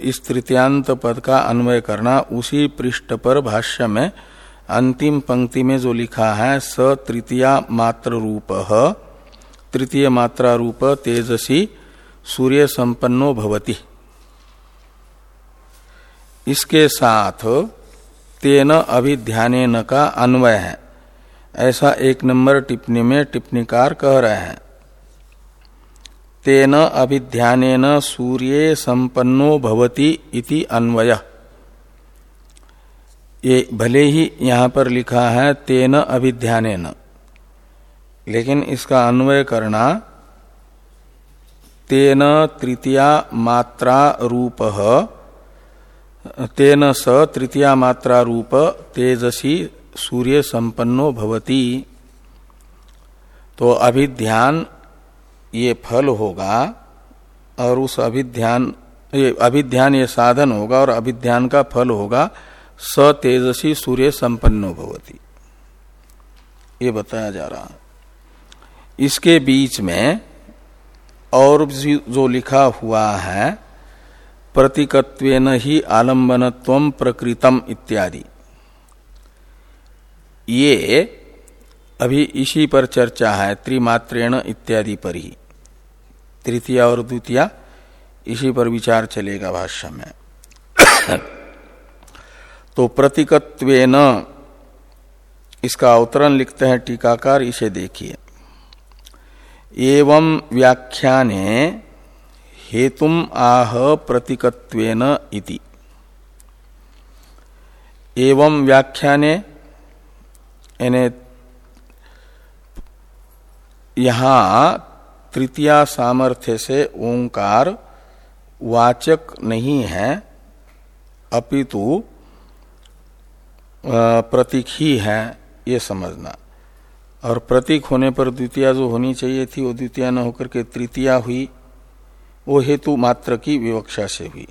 इस तृतीयांत पद का अन्वय करना। उसी पृष्ठ पर भाष्य में अंतिम पंक्ति में जो लिखा है, स तृतीया मात्र रूप तृतीय मात्रा रूप तेजसी सूर्य संपन्नो भवती। इसके साथ तेन अभिध्यान का अन्वय है। ऐसा एक नंबर टिप्पणी में टिप्पणीकार कह रहे हैं। तेन अभिध्यान सूर्य संपन्नो भवती इति अन्वय। ये भले ही यहाँ पर लिखा है तेन अभिध्यान लेकिन इसका अन्वय करना तेन तृतीया मात्रा रूप, तेन स तृतीया मात्रा रूप तेजसी सूर्य संपन्नो भवती। तो अभिध्यान ये फल होगा और उस अभिध्यान, ये अभिध्यान ये साधन होगा और अभिध्यान का फल होगा, स तेजसी सूर्य संपन्नो भवती। ये बताया जा रहा। इसके बीच में और जो लिखा हुआ है, प्रतीकत्वेन ही आलंबनत्व प्रकृतम इत्यादि। ये अभी इसी पर चर्चा है, त्रिमात्रेण इत्यादि पर ही। तृतीय और द्वितीय, इसी पर विचार चलेगा भाष्य में। *coughs* तो प्रतीकत्वेन, इसका अवतरण लिखते हैं टीकाकार, इसे देखिए। एवं व्याख्याने हेतुम आह प्रतीकत्वेन इति। एवं व्याख्याने यानी यहाँ तृतीया सामर्थ्य से ओंकार वाचक नहीं है, अपितु प्रतीक ही है, ये समझना। और प्रतीक होने पर द्वितीय जो होनी चाहिए थी, वो द्वितीय न होकर के तृतीया हुई। वो हेतु मात्र की विवक्षा से हुई।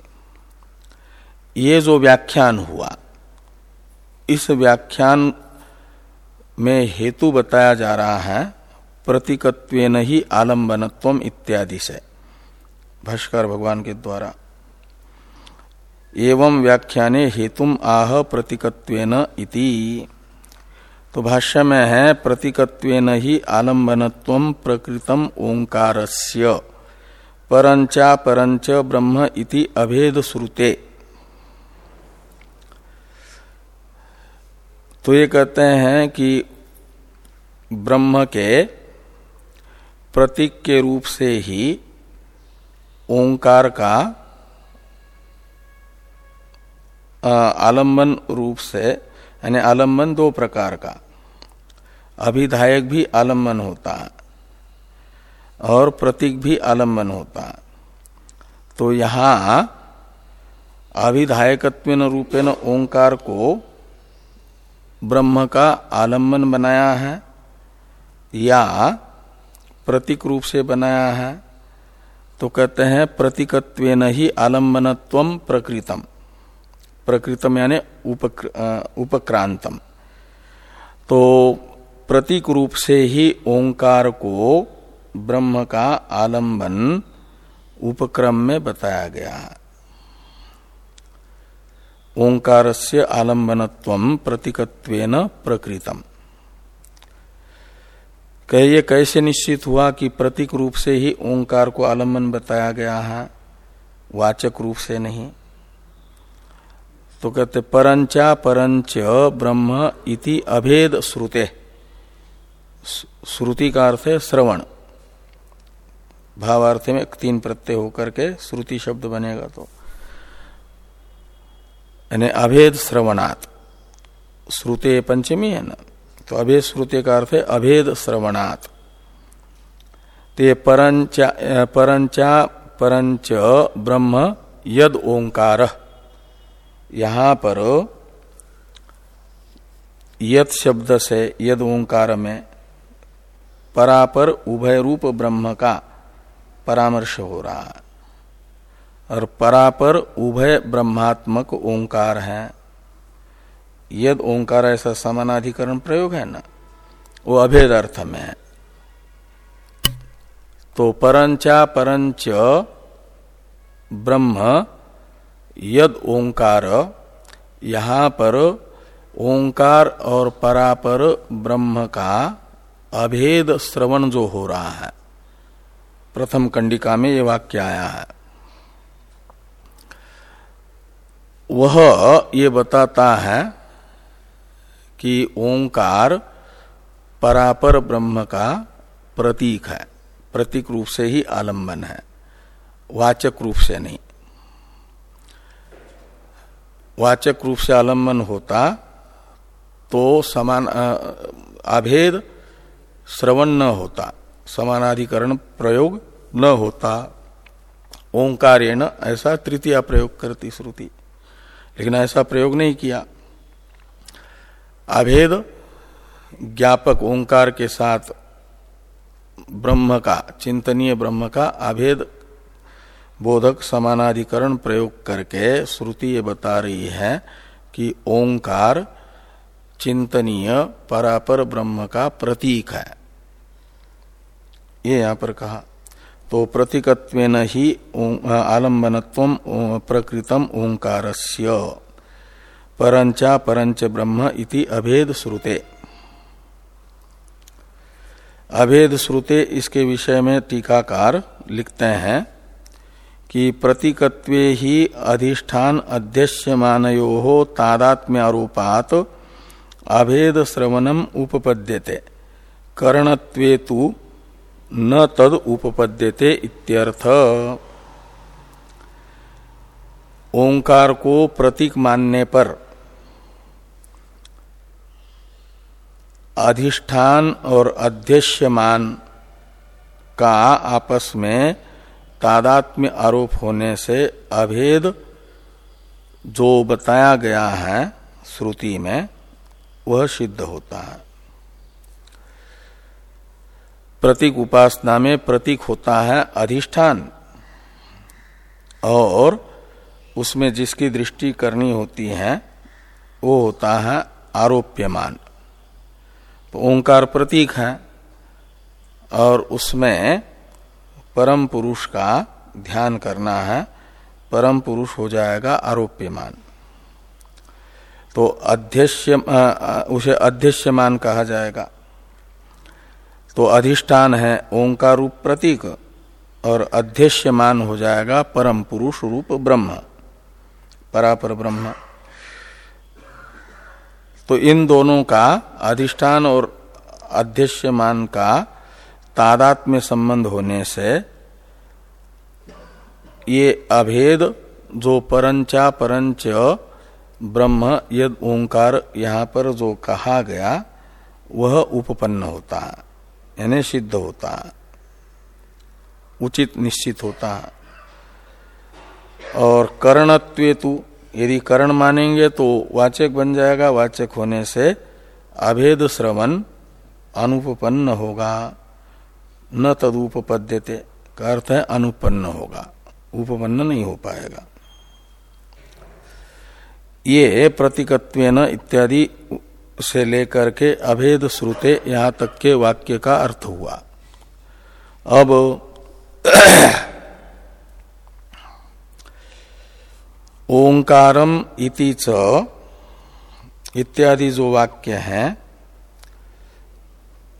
ये जो व्याख्यान हुआ, इस व्याख्यान में हेतु बताया जा रहा है, प्रतीकत्व ही आलम्बनत्व इत्यादि से। भाष्कर भगवान के द्वारा। एवं व्याख्याने हेतुम आह प्रतीकत्वेन इति। तो भाष्य में है, प्रतीकत्वेन ही आलम्बनत्व प्रकृतम ओंकारस्य। परंचा परंच ब्रह्म इति अभेद श्रुते तो ये कहते हैं कि ब्रह्म के प्रतीक के रूप से ही ओंकार का आलंबन रूप से यानी आलंबन दो प्रकार का। अभिधायक भी आलंबन होता है और प्रतीक भी आलंबन होता। है तो यहाँ अभिधायकत्व रूपेण ओंकार को ब्रह्म का आलंबन बनाया है या प्रतीक रूप से बनाया है। तो कहते हैं प्रतीकत्व ही आलंबनत्व प्रकृतम। प्रकृतम यानी उपक्र, उपक्रांतम। तो प्रतीक रूप से ही ओंकार को ब्रह्म का आलंबन उपक्रम में बताया गया। है ओंकार से आलंबनत्व प्रतीकत्वेन प्रकृतम। कहिए कैसे निश्चित हुआ कि प्रतीक रूप से ही ओंकार को आलंबन बताया गया है? वाचक रूप से नहीं। तो कहते, परंचा परंच ब्रह्म इति अभेद श्रुते। श्रुति का अर्थ है श्रवण। भावार्थ में तीन प्रत्यय होकर के श्रुति शब्द बनेगा तो। यानी अभेद श्रवणात्। श्रुते पंचमी है ना? तो अभेद श्रुते का अर्थ है अभेद श्रवणात्। ते परंचा परंचा, परंच ब्रह्म यद ओंकार। यहाँ पर यद शब्द से यद ओंकार में परापर उभय रूप ब्रह्म का परामर्श हो रहा है। और परापर उभय ब्रह्मात्मक ओंकार है। यद ओंकार ऐसा समानाधिकरण प्रयोग है ना? वो अभेद अर्थ में है। तो परंचा परंच ब्रह्म यद ओंकार, यहाँ पर ओंकार और परापर ब्रह्म का अभेद श्रवण जो हो रहा है। प्रथम कंडिका में ये वाक्य आया है। वह ये बताता है कि ओंकार परापर ब्रह्म का प्रतीक है, प्रतीक रूप से ही आलंबन है, वाचक रूप से नहीं। वाचक रूप से आलंबन होता तो समान अभेद श्रवण न होता, समानाधिकरण प्रयोग न होता। ओंकार ऐसा तृतीय प्रयोग करती श्रुति। लेकिन ऐसा प्रयोग नहीं किया। अभेद ज्ञापक ओंकार के साथ ब्रह्म का, चिंतनीय ब्रह्म का अभेद बोधक समानाधिकरण प्रयोग करके श्रुति ये बता रही है कि ओंकार चिंतनीय परापर ब्रह्म का प्रतीक है। ये यहाँ पर कहा तो प्रतीकत्व ही आलम्बनत्व प्रकृतम ओंकारस्य परंचा परंच ब्रह्म इति अभेद श्रुते। अभेद श्रुते इसके विषय में टीकाकार लिखते हैं कि प्रतीकत्व ही अधिष्ठान अध्यक्ष मानयो हो तादात्म्य आरोपात अभेद श्रवणम उपपद्यते। करणत्वे तु न तद उपपद्यते इत्यर्थ। ओंकार को प्रतीक मानने पर। अधिष्ठान और अध्यक्षमान का आपस में तादात्म्य आरोप होने से अभेद जो बताया गया है श्रुति में, वह सिद्ध होता है। प्रतीक उपासना में प्रतीक होता है अधिष्ठान, और उसमें जिसकी दृष्टि करनी होती है, वो होता है आरोप्यमान। तो ओंकार प्रतीक है, और उसमें परम पुरुष का ध्यान करना है, परम पुरुष हो जाएगा आरोप्यमान। तो अध्यक्ष उसे अध्यक्षमान कहा जाएगा। तो अधिष्ठान है ओंकार रूप प्रतीक और अध्यक्षमान हो जाएगा परम पुरुष रूप ब्रह्म, परापर ब्रह्म। तो इन दोनों का अधिष्ठान और अध्यक्षमान का तादात्म्य संबंध होने से ये अभेद जो परंचा परंच ब्रह्म यद ओंकार यहाँ पर जो कहा गया, वह उपपन्न होता है यानी सिद्ध होता है उचित निश्चित होता। है और कर्णत्वेतु, यदि कर्ण मानेंगे तो वाचक बन जाएगा, वाचक होने से अभेद श्रवण अनुपन्न होगा। न तदुपपद्यते, का अर्थ है अनुपन्न होगा। उपपन्न नहीं हो पाएगा। ये प्रतीकत्व इत्यादि से लेकर के अभेद श्रुते यहाँ तक के वाक्य का अर्थ हुआ। अब *clears throat* ओंकारम इति च, इत्यादि जो वाक्य है,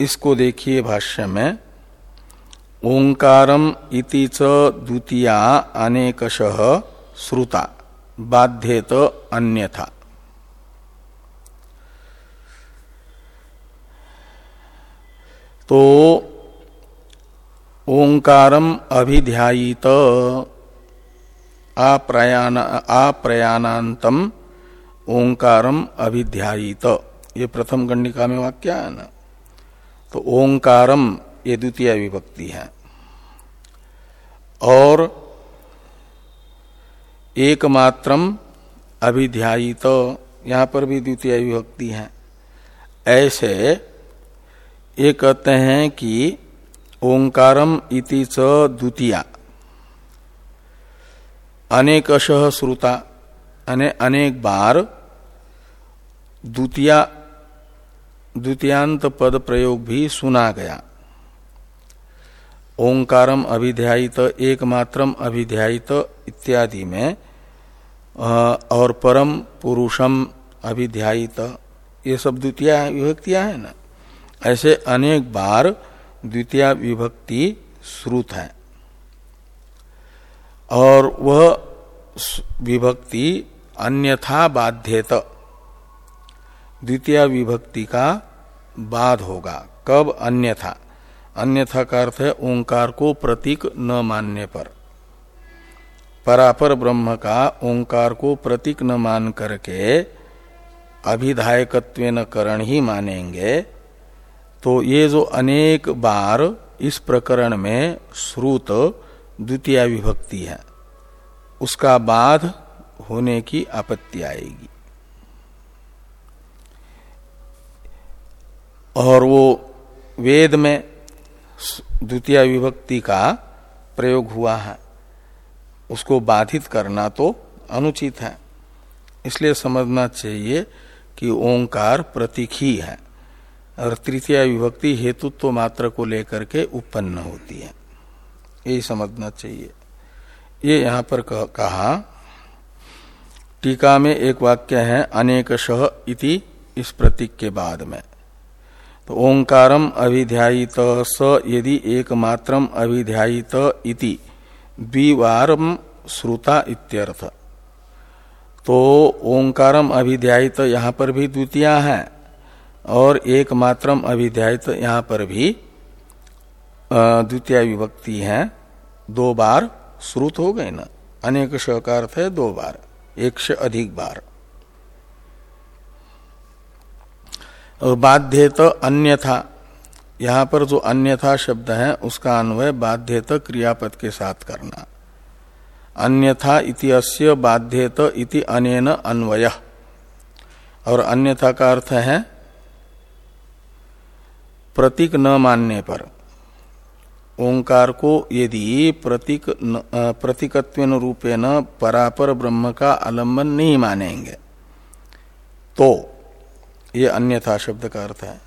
इसको देखिए भाष्य में। ओंकारम इति च द्वितीया अनेकश श्रुता, बाध्येत अन्यथा। तो ओंकारम अभिध्यायित आप्रयानांतम ओंकारम अभिध्यायित। ये प्रथम गंडिका में वाक्य है ना? तो ओंकारम ये द्वितीय विभक्ति है। और एकमात्रम अभिध्यायित, यहाँ पर भी द्वितीय विभक्ति है। ऐसे ये कहते हैं कि ओंकारम इति च द्वितीया। अनेकश श्रुता, अने अनेक बार द्वितीया, द्वितीयांत पद प्रयोग भी सुना गया। ओंकारम अभिध्यायित, एकमात्रम अभिध्यायित इत्यादि में और परम पुरुषम अभिध्यायित। ये सब द्वितीय विभक्तियाँ हैं ना? ऐसे अनेक बार द्वितीय विभक्ति श्रुत है। और वह विभक्ति अन्यथा बाध्यत। द्वितीय विभक्ति का बाद होगा, कब अन्यथा? अन्यथा का अर्थ है ओंकार को प्रतीक न मानने पर। परापर ब्रह्म का ओंकार को प्रतीक न मान करके अभिधायकत्व करण ही मानेंगे तो ये जो अनेक बार इस प्रकरण में श्रुत द्वितीय विभक्ति है, उसका बाध होने की आपत्ति आएगी। और वो वेद में द्वितीय विभक्ति का प्रयोग हुआ है। उसको बाधित करना तो अनुचित है। इसलिए समझना चाहिए कि ओंकार प्रतीक ही है और तृतीय विभक्ति हेतुत्व तो मात्र को लेकर के उत्पन्न होती है। यही समझना चाहिए। ये यहाँ पर कहा टीका में एक वाक्य है अनेक इति इस प्रतीक के बाद में। तो ओंकारम अभिध्यायित स यदि एकमात्रम अभिध्यायित इति। द्विवारम श्रुता इत्यर्थ। तो ओंकारम अभिध्यायित यहाँ पर भी द्वितीय है और एक मात्रम अभिध्यायित यहाँ पर भी द्वितीय विभक्ति है। दो बार श्रुत हो गए ना। अनेक श का अर्थ है दो बार। एक से अधिक बार। और बाध्य बाध्यत अन्यथा। यहाँ पर जो अन्यथा शब्द है, उसका अन्वय बाध्यत क्रियापद के साथ करना। अन्यथा इति अस्य बाध्यत इति अनेन अन्वय। और अन्यथा का अर्थ है, प्रतीक न मानने पर। ओंकार को यदि प्रतीक प्रतीकत्व रूपेण परापर ब्रह्म का आलंबन नहीं मानेंगे तो ये अन्यथा शब्द का अर्थ है।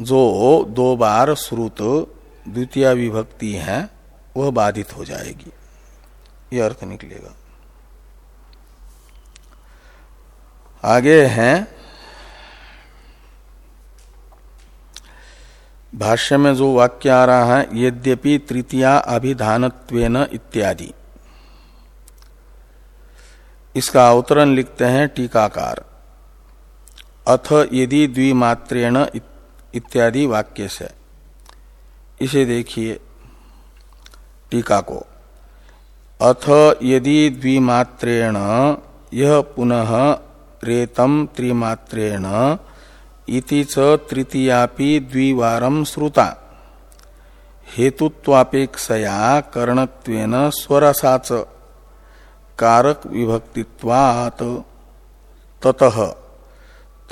जो दो बार श्रुत द्वितीय विभक्ति है, वह बाधित हो जाएगी। ये अर्थ निकलेगा। आगे हैं, भाष्य में जो वाक्य आ रहा है, यद्यपि तृतीया अभिधानत्वेन इत्यादि। इसका अवतरण लिखते हैं टीकाकार। अथ यदि द्विमात्रेण इत्यादि वाक्य से। इसे देखिए टीका को। अथ यदि द्विमात्रेण, यह पुनः रेतम त्रिमात्रेण, इति च तृतीयापि द्विवारम श्रुता। हेतुत्वापेक्षया कर्णत्वेन स्वरसाच कारक विभक्तित्वात्। ततः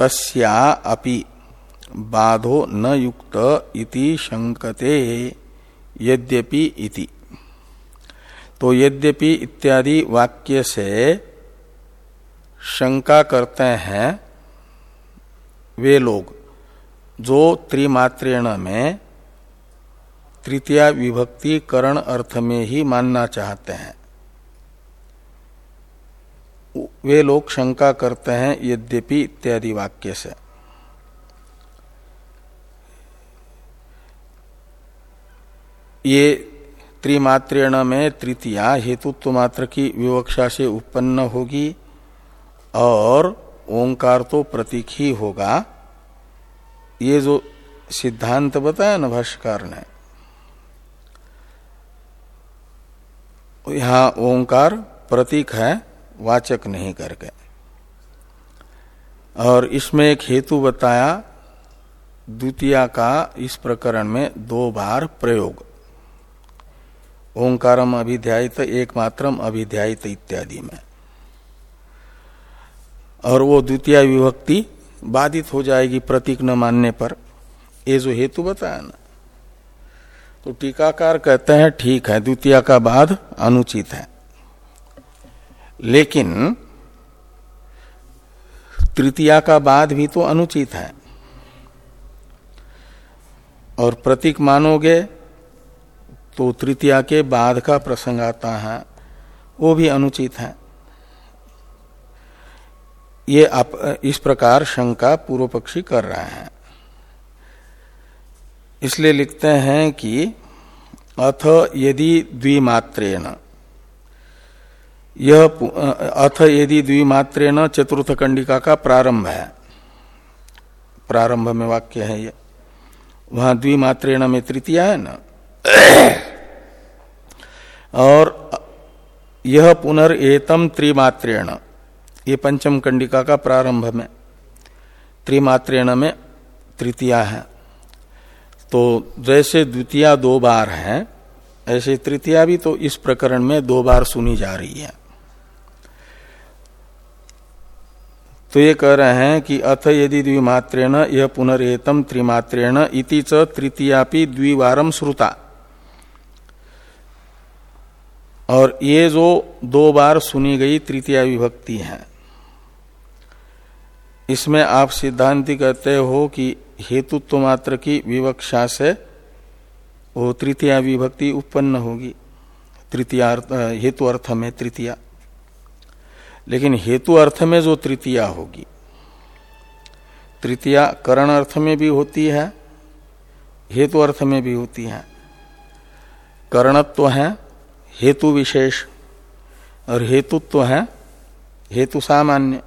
तस्या अपि बाधो न युक्त इति शंकते यद्यपि इति। तो यद्यपि इत्यादि वाक्य से शंका करते हैं वे लोग, जो त्रिमात्रेण में तृतीय विभक्ति करण अर्थ में ही मानना चाहते हैं। वे लोग शंका करते हैं यद्यपि इत्यादि वाक्य से। ये त्रिमात्रेण में तृतीया हेतुत्व मात्र की विवक्षा से उत्पन्न होगी और ओंकार तो प्रतीक ही होगा। ये जो सिद्धांत बताया न भाष्यकार ने, यहाँ ओंकार प्रतीक है वाचक नहीं करके और इसमें एक हेतु बताया, द्वितीय का इस प्रकरण में दो बार प्रयोग। ओंकारम अभिध्यायित एक मात्रम अभिध्यायित इत्यादि में। और वो द्वितीय विभक्ति बाधित हो जाएगी प्रतीक न मानने पर। ये जो हेतु बताया ना तो टीकाकार कहते हैं, ठीक है, द्वितीय का बाद अनुचित है। लेकिन तृतीया का बाद भी तो अनुचित है। और प्रतीक मानोगे तो तृतीया के बाद का प्रसंग आता है, वो भी अनुचित है। ये आप, इस प्रकार शंका पूर्व पक्षी कर रहे हैं। इसलिए लिखते हैं कि अथ यदि द्विमात्रेण। यह अथ यदि द्विमात्रे न चतुर्थ कंडिका का प्रारंभ है। प्रारंभ में वाक्य है ये। वहाँ द्विमात्रेण में तृतीया है ना? और यह पुनर्तम त्रिमात्रेण। ये पंचम कंडिका का प्रारंभ में। त्रिमात्रेण में तृतीया है। तो जैसे द्वितीय दो बार है, ऐसे तृतीया भी तो इस प्रकरण में दो बार सुनी जा रही है। तो ये कह रहे हैं कि अथ यदि द्विमात्रेण, यह पुनरेतम त्रिमात्रेण इति च तृतीयापि द्विवारम श्रुता। और ये जो दो बार सुनी गई तृतीय विभक्ति है, इसमें आप सिद्धांति कहते हो कि हेतुत्व मात्र की विवक्षा से वो तृतीय विभक्ति उत्पन्न होगी, तृतीय हेतु अर्थ में तृतीया। लेकिन हेतु अर्थ में जो तृतीया होगी, तृतीया करण अर्थ में भी होती है, हेतु अर्थ में भी होती है। करणत्व तो है हेतु विशेष, और हेतुत्व तो है हेतु सामान्य।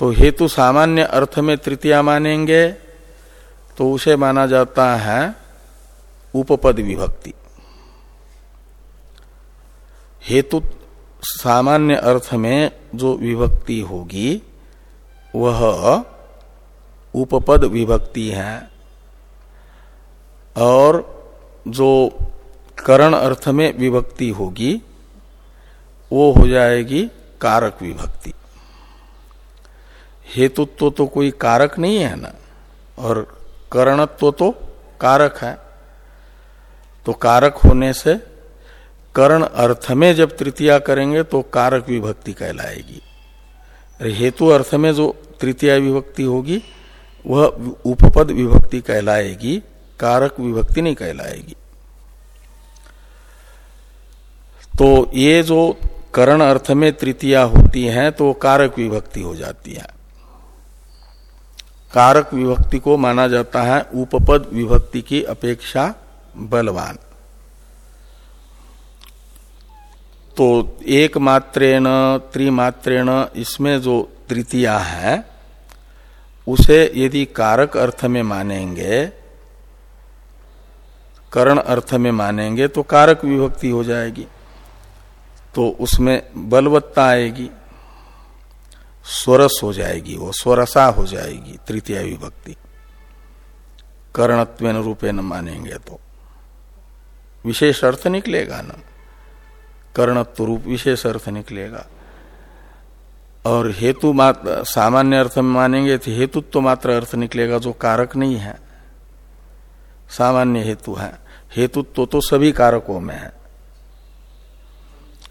तो हेतु सामान्य अर्थ में तृतीया मानेंगे तो उसे माना जाता है उपपद विभक्ति। हेतु सामान्य अर्थ में जो विभक्ति होगी वह उपपद विभक्ति है। और जो करण अर्थ में विभक्ति होगी वो हो जाएगी कारक विभक्ति। हेतुत्व तो तो कोई कारक नहीं है ना और करणत्व तो, तो कारक है। तो कारक होने से करण अर्थ में जब तृतीया करेंगे तो कारक विभक्ति कहलाएगी। हेतु अर्थ में जो तृतीय विभक्ति होगी, वह उपपद विभक्ति कहलाएगी, कारक विभक्ति नहीं कहलाएगी। तो ये जो करण अर्थ में तृतीया होती है तो कारक विभक्ति हो जाती है। कारक विभक्ति को माना जाता है उपपद विभक्ति की अपेक्षा बलवान। तो एक मात्रेण त्रिमात्रेण इसमें जो तृतीया है, उसे यदि कारक अर्थ में मानेंगे, करण अर्थ में मानेंगे तो कारक विभक्ति हो जाएगी। तो उसमें बलवत्ता आएगी, स्वरस हो जाएगी, वो स्वरसा हो जाएगी, तृतीय विभक्ति। करणत्व रूपे न मानेंगे तो। विशेष अर्थ निकलेगा ना। कर्णत्व रूप विशेष अर्थ निकलेगा। और हेतु मात्र सामान्य अर्थ में मानेंगे तो हेतुत्व तो मात्र अर्थ निकलेगा जो कारक नहीं है। सामान्य हेतु है। हेतुत्व तो सभी कारकों में है।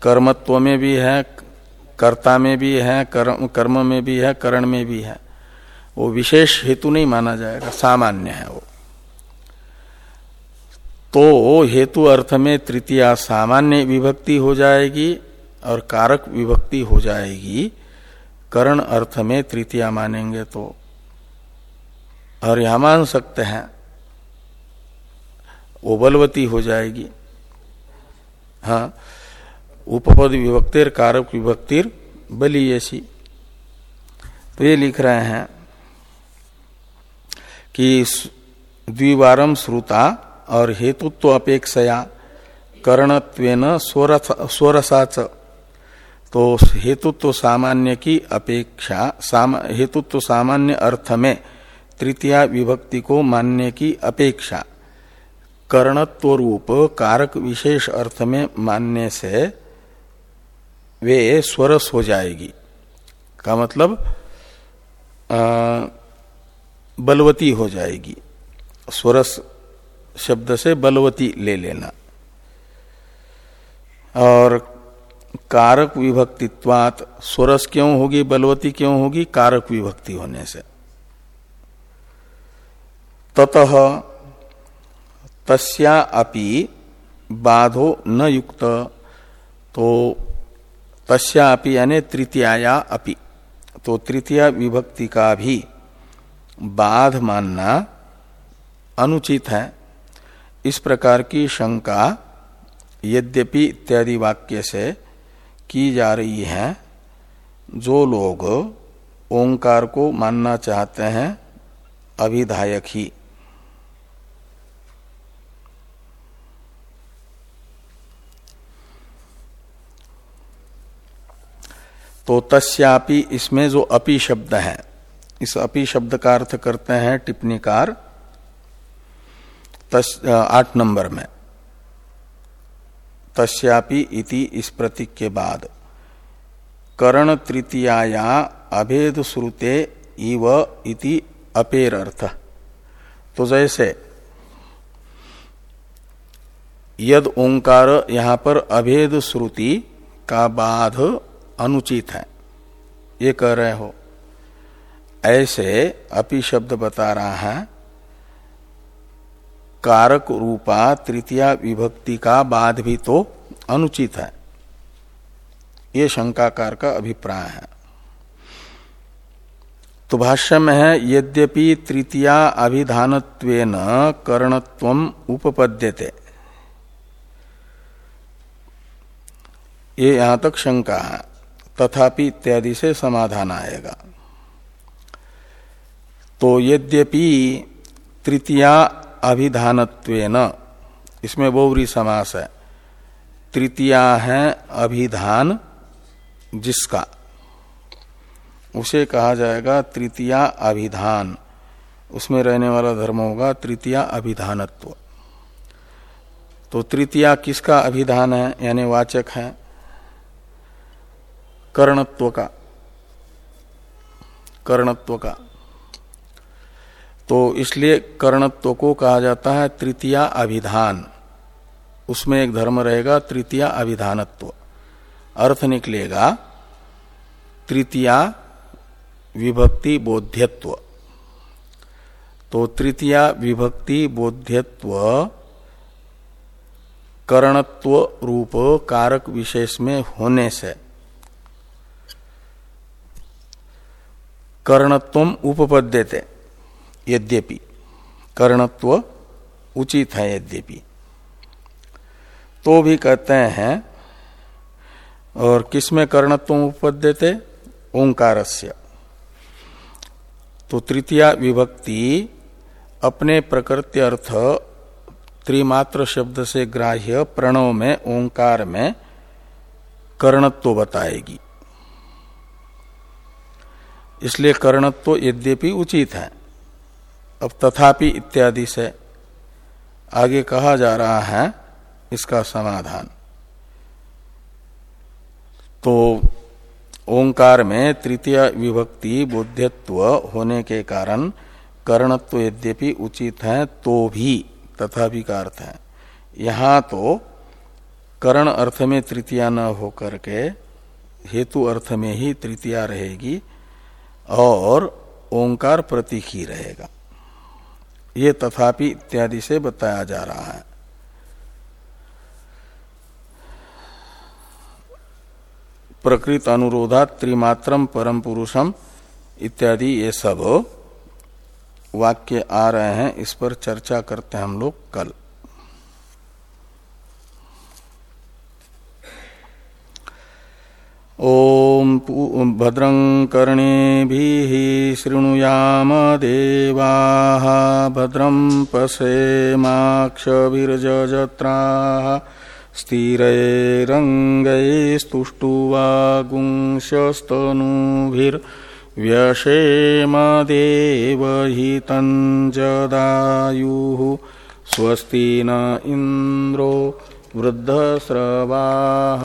कर्मत्व में भी है, कर्ता में भी है, कर्म कर्म में भी है, करण में भी है। वो विशेष हेतु नहीं माना जाएगा, सामान्य है वो। तो हेतु अर्थ में तृतीया सामान्य विभक्ति हो जाएगी और कारक विभक्ति हो जाएगी। करण अर्थ में तृतीया मानेंगे तो। और यहाँ मान सकते हैं वो बलवती हो जाएगी। हाँ उपपद विभक्तिर, कारक विभक्तिर बली ऐसी तो ये लिख रहे हैं कि द्विवारम श्रुता और हेतुत्व अपेक्षया करणत्वेन स्वरसाच। तो हेतुत्व सामान्य की अपेक्षा साम, हेतुत्व सामान्य अर्थ में तृतीया विभक्ति को मानने की अपेक्षा। कर्णत्व रूप कारक विशेष अर्थ में मानने से वे स्वरस हो जाएगी। का मतलब आ, बलवती हो जाएगी। स्वरस शब्द से बलवती ले लेना। और कारक विभक्तित्वात स्वरस क्यों होगी, बलवती क्यों होगी? कारक विभक्ति होने से। ततः तस्या अपि बाधो न युक्त तो तस्या अपि यानी तृतीया अपि। तो तृतीय विभक्ति का भी बाध मानना अनुचित है। इस प्रकार की शंका यद्यपि इत्यादि वाक्य से की जा रही है, जो लोग ओंकार को मानना चाहते हैं, अभिधायक ही। तो तस्यापि इसमें जो अपि शब्द है, इस अपि शब्द का अर्थ करते हैं टिप्पणीकार आठ नंबर में। तस्यापि इति इस प्रतीक के बाद। करण तृतीया अभेद श्रुते इव इति अपेर अर्थ तो जैसे, यद ओंकार यहाँ पर अभेद श्रुति का बाध अनुचित है। ये कह रहे हो। ऐसे अपि शब्द बता रहा है कारक रूपा तृतीया विभक्ति का बाद भी तो अनुचित है। ये शंकाकार का अभिप्राय है। तो भाष्य में है, यद्यपि तृतीया अभिधान कर्णत्व उपपद्यते। ये यहाँ तक शंका है। तथापि इत्यादि से समाधान आएगा। तो यद्यपि तृतीया अभिधानत्वेन। इसमें बहुरी समास है। तृतीया है अभिधान, जिसका। उसे कहा जाएगा तृतीया अभिधान। उसमें रहने वाला धर्म होगा तृतीया अभिधानत्व। तो तृतीया किसका अभिधान है? यानी वाचक है। कर्णत्व का। कर्णत्व का। तो इसलिए कर्णत्व को कहा जाता है तृतीया अभिधान। उसमें एक धर्म रहेगा तृतीय अभिधानत्व। अर्थ निकलेगा तृतीया विभक्ति बोध्यत्व। तो तृतीया विभक्ति बोध्यत्व कर्णत्व रूप कारक विशेष में होने से। कर्णत्व उपपद्यते। यद्यपि। कर्णत्व उचित है यद्यपि। तो भी कहते हैं, और किसमें कर्णत्व उपपद्यते ओंकारस्य। तो तृतीया विभक्ति अपने प्रकृति अर्थ त्रिमात्र शब्द से ग्राह्य प्रणव में, ओंकार में कर्णत्व बताएगी। इसलिए कर्णत्व यद्यपि उचित है। अब तथापि इत्यादि से आगे कहा जा रहा है इसका समाधान। तो ओंकार में तृतीय विभक्ति बोध्यत्व होने के कारण कर्णत्व यद्यपि उचित है तो भी तथापि का अर्थ है। यहाँ तो कर्ण अर्थ में तृतीया न होकर के हेतु अर्थ में ही तृतीया रहेगी और ओंकार प्रतीक ही रहेगा। ये तथापि इत्यादि से बताया जा रहा है। प्रकृत अनुरोधा त्रिमात्रम परम पुरुषम इत्यादि ये सब वाक्य आ रहे हैं, इस पर चर्चा करते हैं हम लोग कल। ओम भद्रं कर्णेभिः शृणुयाम देवाः भद्रं पश्येमाक्षभिर्जत्राः स्थिरैरङ्गैस्तुष्टुवागुंशस्तनूभिर्व्यशेम देवहितञ्जदायुः स्वस्ति न इन्द्रो वृद्धस्रवाः।